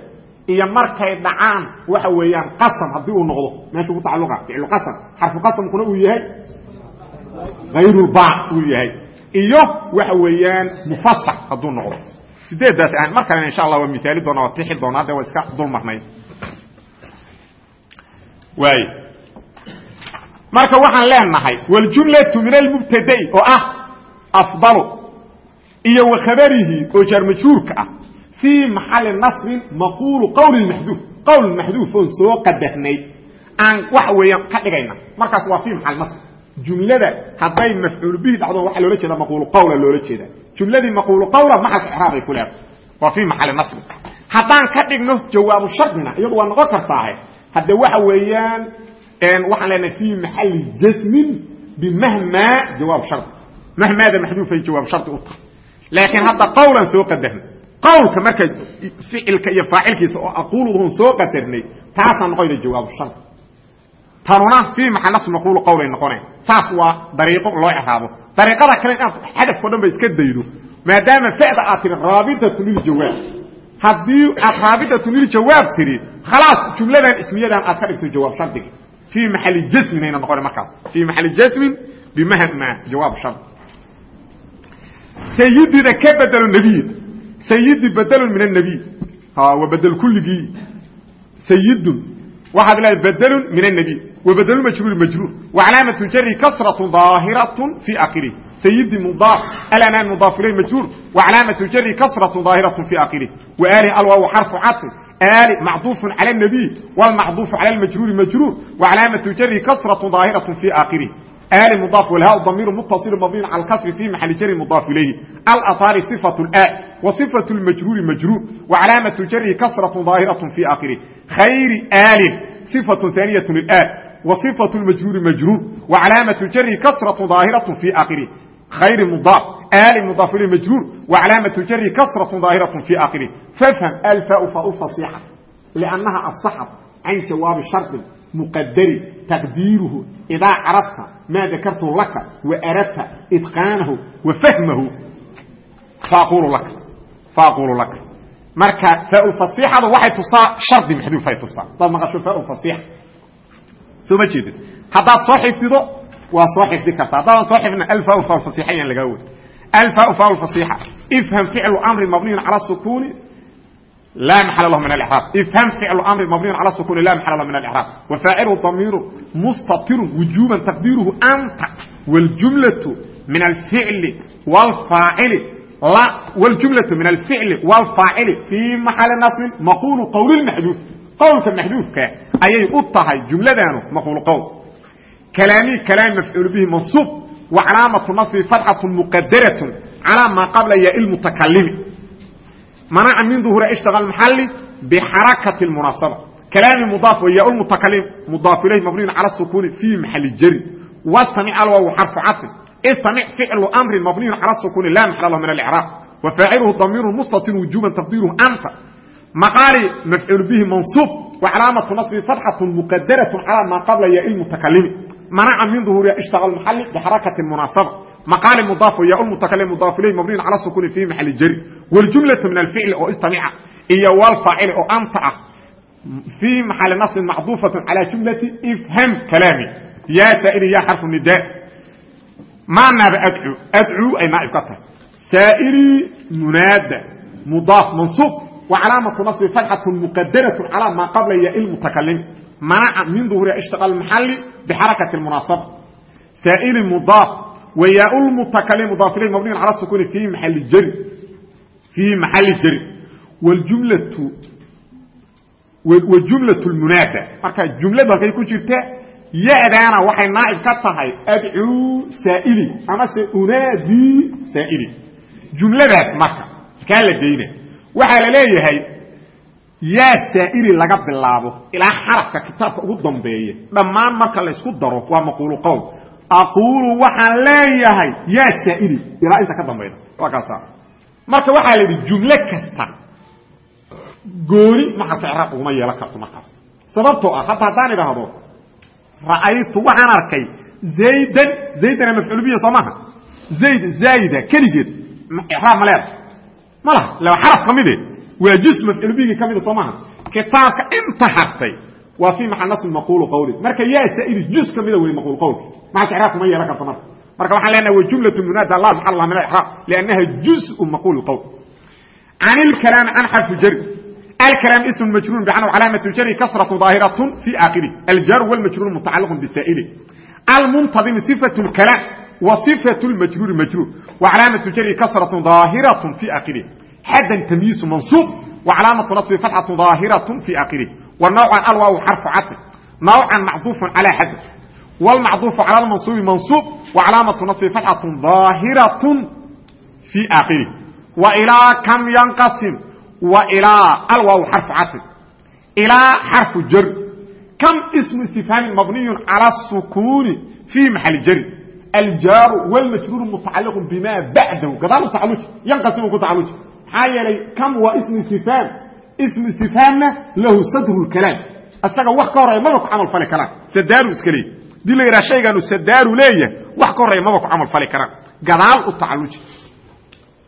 iyo markay dhacaan waxa weeyaan qasam haddii uu noqdo meeshuu ku tacaluqa ficlu qasam xarfu qasamkuna uu yahay? Hayrulbaac uu yahay. Iyo waxa weeyaan mufasax hadduu noqdo. Sideedaas aan mar kalena insha allah waa miaali doona waa tixi doona hadda waa iska dul waay marka waxaan leenahay wاljumlaةu min almubtada'i oo ah afdalu iyo wa khabarihi oo jaarmajhuurka ah fii maxali nasbin maquulu qowl maxduuf qowl maxduuf oon soo qadarnay aan waxa weeyaan ka dhigayna. Markaas waa fii maxal nasb. Jumlada hadday mafcuul bihi dhacdo waxaa loola jeeda maquulu qawla loola jeeda jumladii maquulu qawla maxalka icraab ay ku leedahay. Waa fii maxali nasbi haddaan ka dhigno jawaabu shardina iyadu waa noqon kartaahe hadde waxa weeyaan waxaan leenahay fii maxali jasmin bimahmaa jawaab shardi mahmaada maxduufay jawaab shardi u tahay laakiin hadda qawlan soo qadarnay qawlka marka ficilka iyo faacilkiisa oo aquuluhun soo qadarnay taasaa noqonaysa jawaabu shardi tanuna fii maxal nasb maquulu qawlay noqonayn saas waa dariiqo loo icraabo dariiqada kale inaad xadafko dhan ba iska daydo maadaama fada aad tiri raabitatun liljawaab haddii aad raabitatun liljawaab tiri khalaas jumladan ismiyadan aad ka dhigto jawaab shardiga fii maxali jasmin ayna noqona markaas. Fii maxali jasmin bimahma jawaab shard sayidida ka bedelo nebiyida sayidi bedelun min annebiy wa bedel kulligii sayidun waxaad leedahay bedelun min annebiy wa bedelu majruuri majruur wa calaamatu jari kasratu daahiratu fii akhirih سيدي مضاف الأنان مضاف إليه مجرور وعلامة جر كسرة ظاهرة في آخره وآله الواو حرف عطف آل معطوف على النبي والمعطوف على المجرور مجرور وعلامة جر كسرة ظاهرة في آخره آل مضاف والهاء ضمير متصل مبني على الكسر في محل جر مضاف إليه الأطار صفة الآل وصفة المجرور مجرور وعلامة جر كسرة ظاهرة في آخره خير آل صفة ثانية للآل وصفة المجرور مجرور وعلامة جر كسرة ظاهرة في آخره خير مضاف آل مضاف إليه مجرور وعلامة جر كسرة ظاهرة في آخره فافهم الفاء فاء فصيحة لأنها أصحت عن جواب taqdiiruhu idaa carafta maa dakartu laka wa aradta idqaanahu wa fahmahu faaquulu laka faaquulu laka marka faaulfasiixada waxay tusaa shardi maxduufay tusaa haddaad maqasho faaulfasiixa soo ma jeedid haddaad soo xifdido waa soo xifdi karta haddaadan soo xifdin alfaa faaulfasiixa yaan lagaa wad alfaa faaulfasiixa ifham ficlu amrin mabniyun cala sukuuni لا محل له من الإعراب افهم فعل أمر مبني على السكون لا محل له من الإعراب وفاعله ضمير مستتر وجوبا تقديره أنت والجملة من الفعل والفاعل لا والجملة من الفعل والفاعل في محل نصب مقول قول المحذوف قول المحذوف ك أي أطهى جملة دانه مقول قول كلامي كلام مفعول به منصوب وعلامة النصب فتحة مقدرة على ما قبل يا المتكلم manaca min duhuri ishtiq maxali bixarakati munaasaba kalaami mudaaf ya mutakalim mudaaf ilayh mabniin cala sukuuni fii maxali jari wastamc alwaw xarfu casin istamic ficlu amrin mabniyun cala sukuuni laa maxala lahu min alcraaq wa faaciluhu damiiru mustatir wujuban taqdiiruhu anta maqaali mafcuul bihi mansuub wa calaamatu fatxatu muqadaratu calaa maa qabla ya ilmutakallimi manaca min duhuriha ishtiq maxali bixarakati munaasaba مقال مضاف وياء المتكلم مضاف إليه مبني على السكون في محل الجر والجملة من الفعل أو استمع هي والفاعل أو أنفع في محل نص معطوفة على جملة افهم كلامي يا سائل يا حرف النداء معنى بأدعو أدعو أي نائب قطع سائلي منادى مضاف منصوب وعلامة نصب فتحة مقدرة على ما قبل ياء المتكلم منع من ظهور اشتغل المحل بحركة المناسبة سائل مضاف wyaa mutakalim mudaaf ilayh mabniyan cala sukuuni fiihi maali jari fiihi maxali jari wjumlatu wajumlatu lmunaada marka jumladu halkay ku jirta ya-daana waxay naaib ka tahay adcuu saa'ili amase unaadii saa'ili jumladaas marka halkaa la deyna waxaa la leeyahay yaa saa'ili laga bilaabo ilaa xarafka kitaabka ugu dambeeya dhammaan marka laysku daro waa maquulu qowl aquulu waxaan leeyahay yaa saa'ili ilaa inta ka dambayda waa kaasa marka waxaa la yidhi jumlo kasta gooni maxalka icraab uguma yeelan karto markaas sababtoo ah hadda haddaan idhaahdo ra'aytu waxaan arkay zaydan zaydana mafcuul bihi soo maaha zayd zaayida keligeed icraab ma leeda ma laha laba xaraf ka mide waa jus mafcuul bihigi ka mida soo maaha kitaabka inta hartay waa fii maxal nasbi maquulu qawli marka yaa saa'idi jus ka mida wey maquul qawlki maxalka icraab kuma yeelan karto marka marka waxaan leenahay wa jumlatu munaada la maxal laha min alicraab liannaha juزءu maquul qowl can ilkalaami can xarfu jari الكلام اسم مجرور بعنه علامة الجر كسرة ظاهرة في آخره الجار والمجرور متعلق بسائله المنتظم صفة الكلام وصفة المجرور مجرور وعلامة الجر كسرة ظاهرة في آخره حدا تمييز منصوب وعلامة نصب فتحة ظاهرة في آخره والنوع الواو حرف عطف نوعا معطوف على حدث والمعطوف على المنصوب منصوب وعلامة نصب فتحة ظاهرة في آخره وإلى كم ينقسم وإلى الواو حرف عطف إلى حرف جر كم اسم استفهام مبني على السكون في محل جر الجار والمجرور متعلق بما بعده قدام تعلق ينقسم تعلق حايلي كم واسم استفهام ism istifhaamna lahu sadru kalaam. Asaga wax ka horaya maba ku camalfali karaan. Sadaaru iska leey haddii la yidhaha shaygaanu sadaaru leeyahay wax ka horaya maba ku camalfali karaan. Gadaal u tacalluji.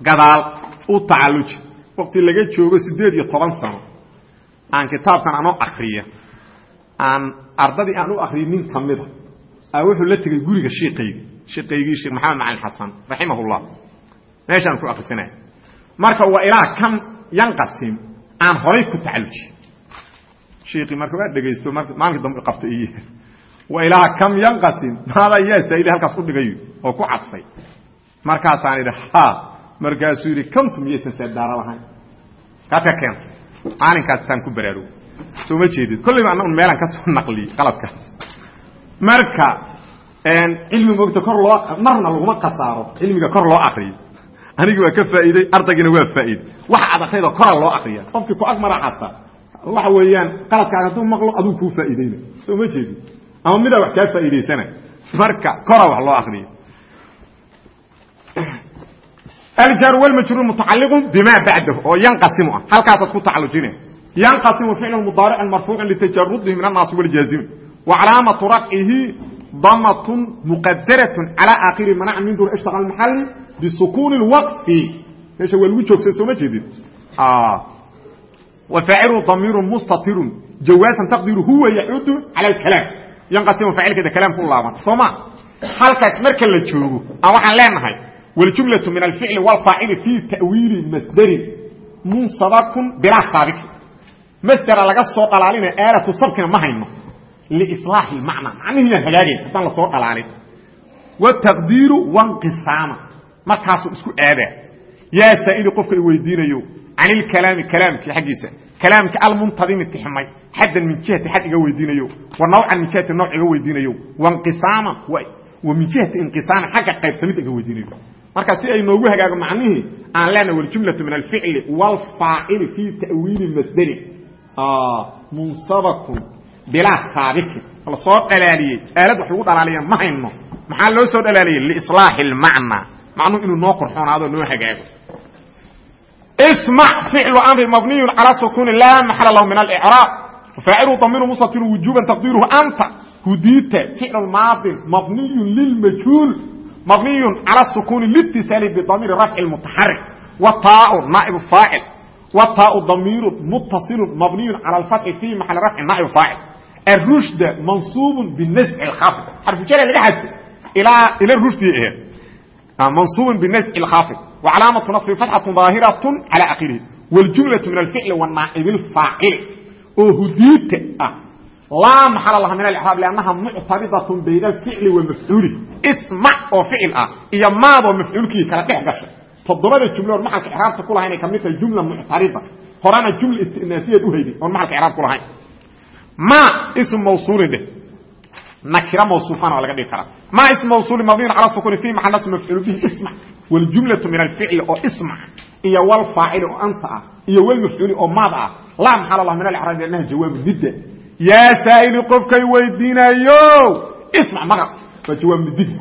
Gadaal u tacalluji. Wakti laga joogo siddeed iyo toban sano aan kitaabkan anoo akriya aan ardadii aan u akriya nin ka mida a wuxuu la tegey guriga shiiqaygi. Shiiqaygii sheekh maxamed macalin xasan raximah ullah meeshaan ku akrisanaya marka waa ilaa kan yanqasim aan horay ku tacalluji shiikii marka waa dhegaysto maalinka dambe qabto iyo wa ilaa kam yanqasim maadaa yaa saa'ili halkaas u dhigay oo ku cadfay markaasaan idhi ha markaasuu yidhi kamtu miyaysan seedaara lahayn kaad ka keentay maalinkaasaan ku baraarugo. Soo ma jeedid kollayba anna un meelaan ka soo naqliyey qaladkaas marka cilmi mogta kor loo marna laguma kasaaro cilmiga kor loo akriyo anigii waa ka faaiidey ardaygiina waa faaiidey wax aad akrida koraa loo akriya qofkii ku agmara cadta waxa weeyaan qaladkaaga hadduu maqlo aduu kuu faaiideyna soo ma jeedi ama midaa wax kaa faaiideysana marka koraa wax loo akriya aljaar wlmajruur mutacaliqu bimaa bacdahu oo yanqasimu ah. Halkaasaad ku tacalujine yanqasimu ficlu mudaarici marfuucin litajarudihi min annaasi waljaazimi wa calaamatu rafcihi damatun muqadaratun calaa aakhiri manac min dun ishtaqa maxali bisukuuni اwqfi meesha waa lagu joogsan sooma jeedin wafaacilu damiiru mustatiru jawaasan taqdiru huwa yaxudu cala alkalaam yanqasimu faacilkeeda kalaamku laaban sooma halkaas marka la joogo a waxaan leenahay waljumlatu min alficli wاlfaacili fii ta'wiili masderin munsabakun bilaa saabiki masdera laga soo dhalaalina aalatu sabkina ma hayno liislaaxi macna macnihiiyaan hagaagayn haddaan la soo dhalaalin wataqdiiru wanqisaama markaasu isku aadaa yaa saa'ili qofka weydiinayo can ilkalaami kalaamki xaggiisa. Kalaamka almuntadimi tixmay xaddan min jihati xad iga weydiinayo. Wa nawcan min jihati nooc iga weydiinayo. Wainisaama wa min jihati inqisaama xagga qaybsamidda iga weydiinayo. Marka si ay noogu hagaago macnihii aan leenahay waljumlatu min alficli waalfaacili fii ta'wiili masderin ah, munsabakun bilaa saabikin la soo dhalaaliyey. Aalad wax lagu dhalaaliya ma hayno. Maxaa loo soo dhalaaliyey? Liislaaxi almacnaa macnuhu inuu noo qorxoonaado noo hagaago. Ismac ficlu amri mabniyun calaa sukuuni laa maxala lahu min alicraab faacilu damiru musatiru wujuuban taqdiiruhu anta. Hudiita ficlu maadin mabniyun lilmajhuul mabniyun cala sukuuni litisaali bidamiiri rafci mutaxarik wataau naaibu faacil wataau damiiru mutasilun mabniyun cala alfatxi fii maxali rafci naaibu faacil arushda mansuubun binasci lkhafi xarfu jara laga xadfo ilaa ila rushdiya aheed منصوب بالنزع الخافض وعلامه نصب فتحه ظاهره على اخره والجمله من الفعل والنائب الفاعل وهديت أه. لا محل لها من الإعراب لأنها معترضة بين الفعل والمفعول اسمع أو فعل أه إيا ماض ومفعول كي كلا تحقش فالضرر الجملة والمحل الإعراب تقول هنا كمية الجملة معترضة قرانا الجملة استئنافية دوهيدي والمحل الإعراب تقول هنا ما اسم nakira mawsuufana waa laga dhigi karaa maa ism mawsuuli mabniin cala sukuni fi maxal nasb mafcuulu bihi isma waljumlatu min alficli oo isma iyo walfaacili oo anta ah iyo walmafcuuli oo maad ah laa maxal lah min alcraab liannaha jawaabu nidda yaa saa'ili qofkay weydiinayo isma maqal waa jawaab nidihi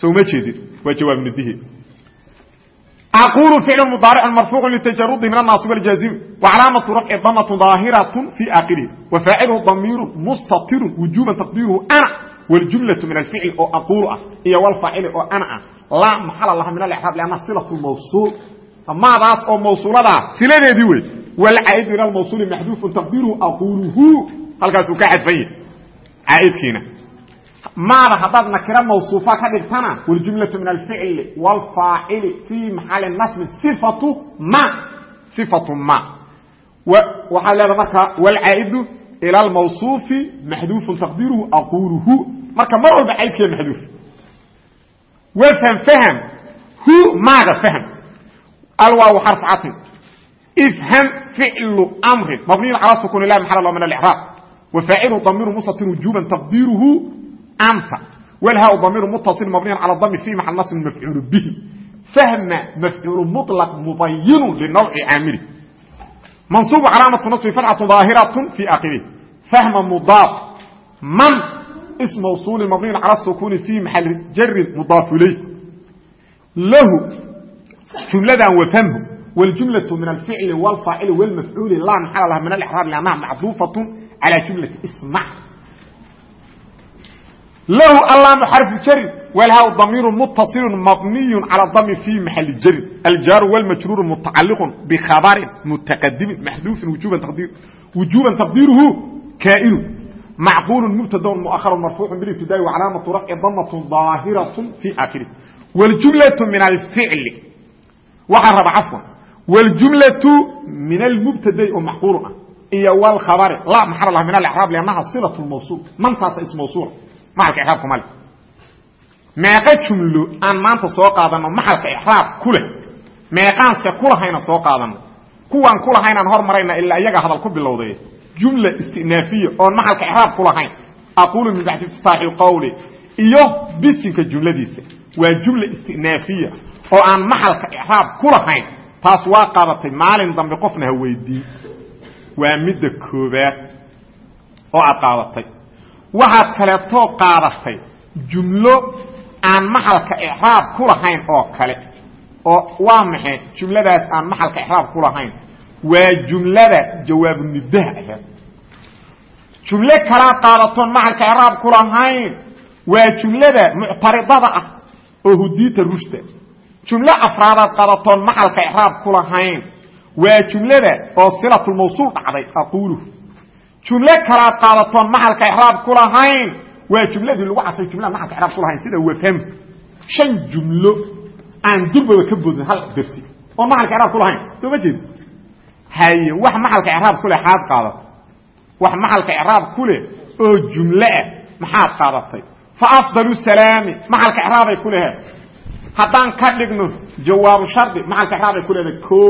soo ma jeedid waa jawaab nidihi aqulu ficl mdaarc marfuuc ltajarudi min الnaas wاljazim وcalaamaةu rafci damaة ظaahiraة fi akhirihi wfaacilhu damiiru mustatiru wujuba taqdiiruhu ana wاljumlaة min alficl oo aqul ah iyo wlfaacili oo ana ah laa maxala laha min alraab lanna silaة mawsuul maadaas oo mawsuuladaa siladeedii wey wlcaaid min almawsuuli maxduufu taqdiiruhu aquluhu halkaasuu ka xadfan yahy caaidkiina maada haddaad nakira mawsuufa ka dhigtana waljumlatu min alficli wاlfaacili fii maxali nasbi iatu ma ifatu ma. Waxaad leedaha marka wlcaa'idu ila almawsuufi maxduufun taqdiiruhu aquuluhu. Marka mar walba caydkee maxduuf. Wfhm fahm hu maaga fahm alwaaw xarfcatin ifhm ficlu mrin mabniy calى sukun lah maxal loo min alcraab wafaacilu damiru musatin wujuba taqdiiruhu anta wlhaa damiru mutaصil mabniya calى dami fi maxal nasb mafcuul bihi fahma mafcuul muطlq mubayinu linawci caamili منصوب علامة نصب فتحة ظاهرة في آخره فهم مضاف من اسم موصول مبني على السكون في محل جر مضاف إليه له جملة وفهمه والجملة من الفعل والفاعل والمفعول لا محل لها من الإحرار لأنها معطوفة على جملة اسمع lahu allaam xarfu jari walhaaw damiiru muttasilu mabniyu cala dami fii maxali jarin aljaaru wlmajruuru mutacaliqun bikhabarin mutaqadimin maxduufin wujuban taqdiiruhu kaa'inu macquulu mubtadon muaharu marfuucu bilibtidaai wacalaamatu rafci damatu daahiratu fii aakhirih wljumlau min alficli waxaa raba cafwan wljumlau min almubtadai oo macquulun ah iyo wlkhabari laa maxal lah min alraab lannaha silatu mawsuul mantaasa ismawsuula maalka raabka ma leh meeqa jumlo aan maanta soo qaadano maxalka ixraab ku leh. Meeqaanse kulahayna soo qaadano. Kuwaan kulahaynaan hormarayna ilaa iyaga hadal ku bilowday. Jumla istinaafiya oon maxalka ixraab kulahayn aquulu min baxdi iftisaaxi qowli iyo bisinka jumladiisa. Waa jumla istinaafiya oo aan maxalka ixraab kulahayn taas waa qabatay maalin dambe qofna ha weydiin waa midda koobaad oo aad qaabatay waxaad kaleetoo qaadatay jumlo aan maxalka icraab ku lahayn oo kale oo waa maxay? Jumladaas aan maxalka icraab ku lahayn. Waa jumlada jawaabu nidaha aheed jumlo kalaad qaadatoon maxalka icraab ku lahayn waa jumlada muctaridada ah oo hudiita rushda. Jumlo afraadaad qaadatoon maxalka icraab ku lahayn waa jumlada oo silatulmawsuul dhacday aquuluhu jumlo kalaad qaadatoon maxalka icraab ku lahayn. Waa jumladii lagu casay jumlada maxalka icraab ku lahayn sida wafham shan jumlo aan durbaba ka bodin hal darsi oon maxalka icraab ku lahayn. Soo ma jeedi haye wax maxalka icraab ku leh xaad qaadato? Wax maxalka icraab ku leh oo jumlo ah maxaad qaadatay? Fa afdalu salaami maxalka icraabay ku lehe. Haddaan ka dhigno jawaabu shardi maxalka icraabay ku leedahay o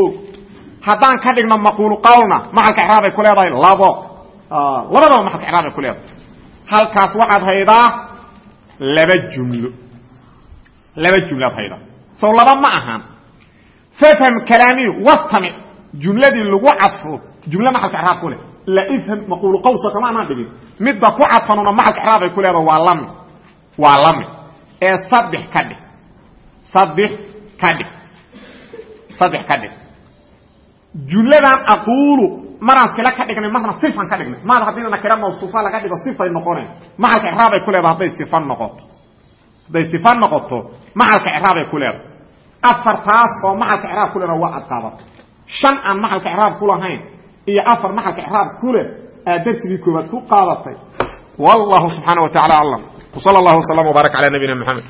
haddaan ka dhigno maquulu qawlna maxalka icraabay ku leedahay labo labadaba maxalka icraabay ku leedahay. Halkaas waxaad haydaa laba jumlo. Laba jumlaad haydaa. Sow laba ma ahaan fafham kalaami wastamic jumladii lagu cadfo jumlo maxalka icraab ku leh. La ifham maquulu qawlso kama anaan dhigin midda ku cadfanuna maxalka icraabay ku leedahay waa lami waa lami ee saddex ka dhig. Saddex ka dhig. Saddex ka dhig. Jumladan aquulu maraan sila ka dhignay marna sifan ka dhignay. Maada haddii nakira mawsuufa laga dhigo sifay noqoneen. Maxalka icraabay ku leedahay hadday sifa noqoto. Hadday sifa noqoto maxalka icraabay ku leedahay. Afartaas oo maxalka icraab ku leedahay waa adqaabato shan aan maxalka icraab ku lahayn iyo afar maxalka icraab ku leh aad darsigii koobaad ku qaadatay. Wallahu subxaana wa tacala aclam wsala allahu waslama wbaarak cala nabiyina maxamed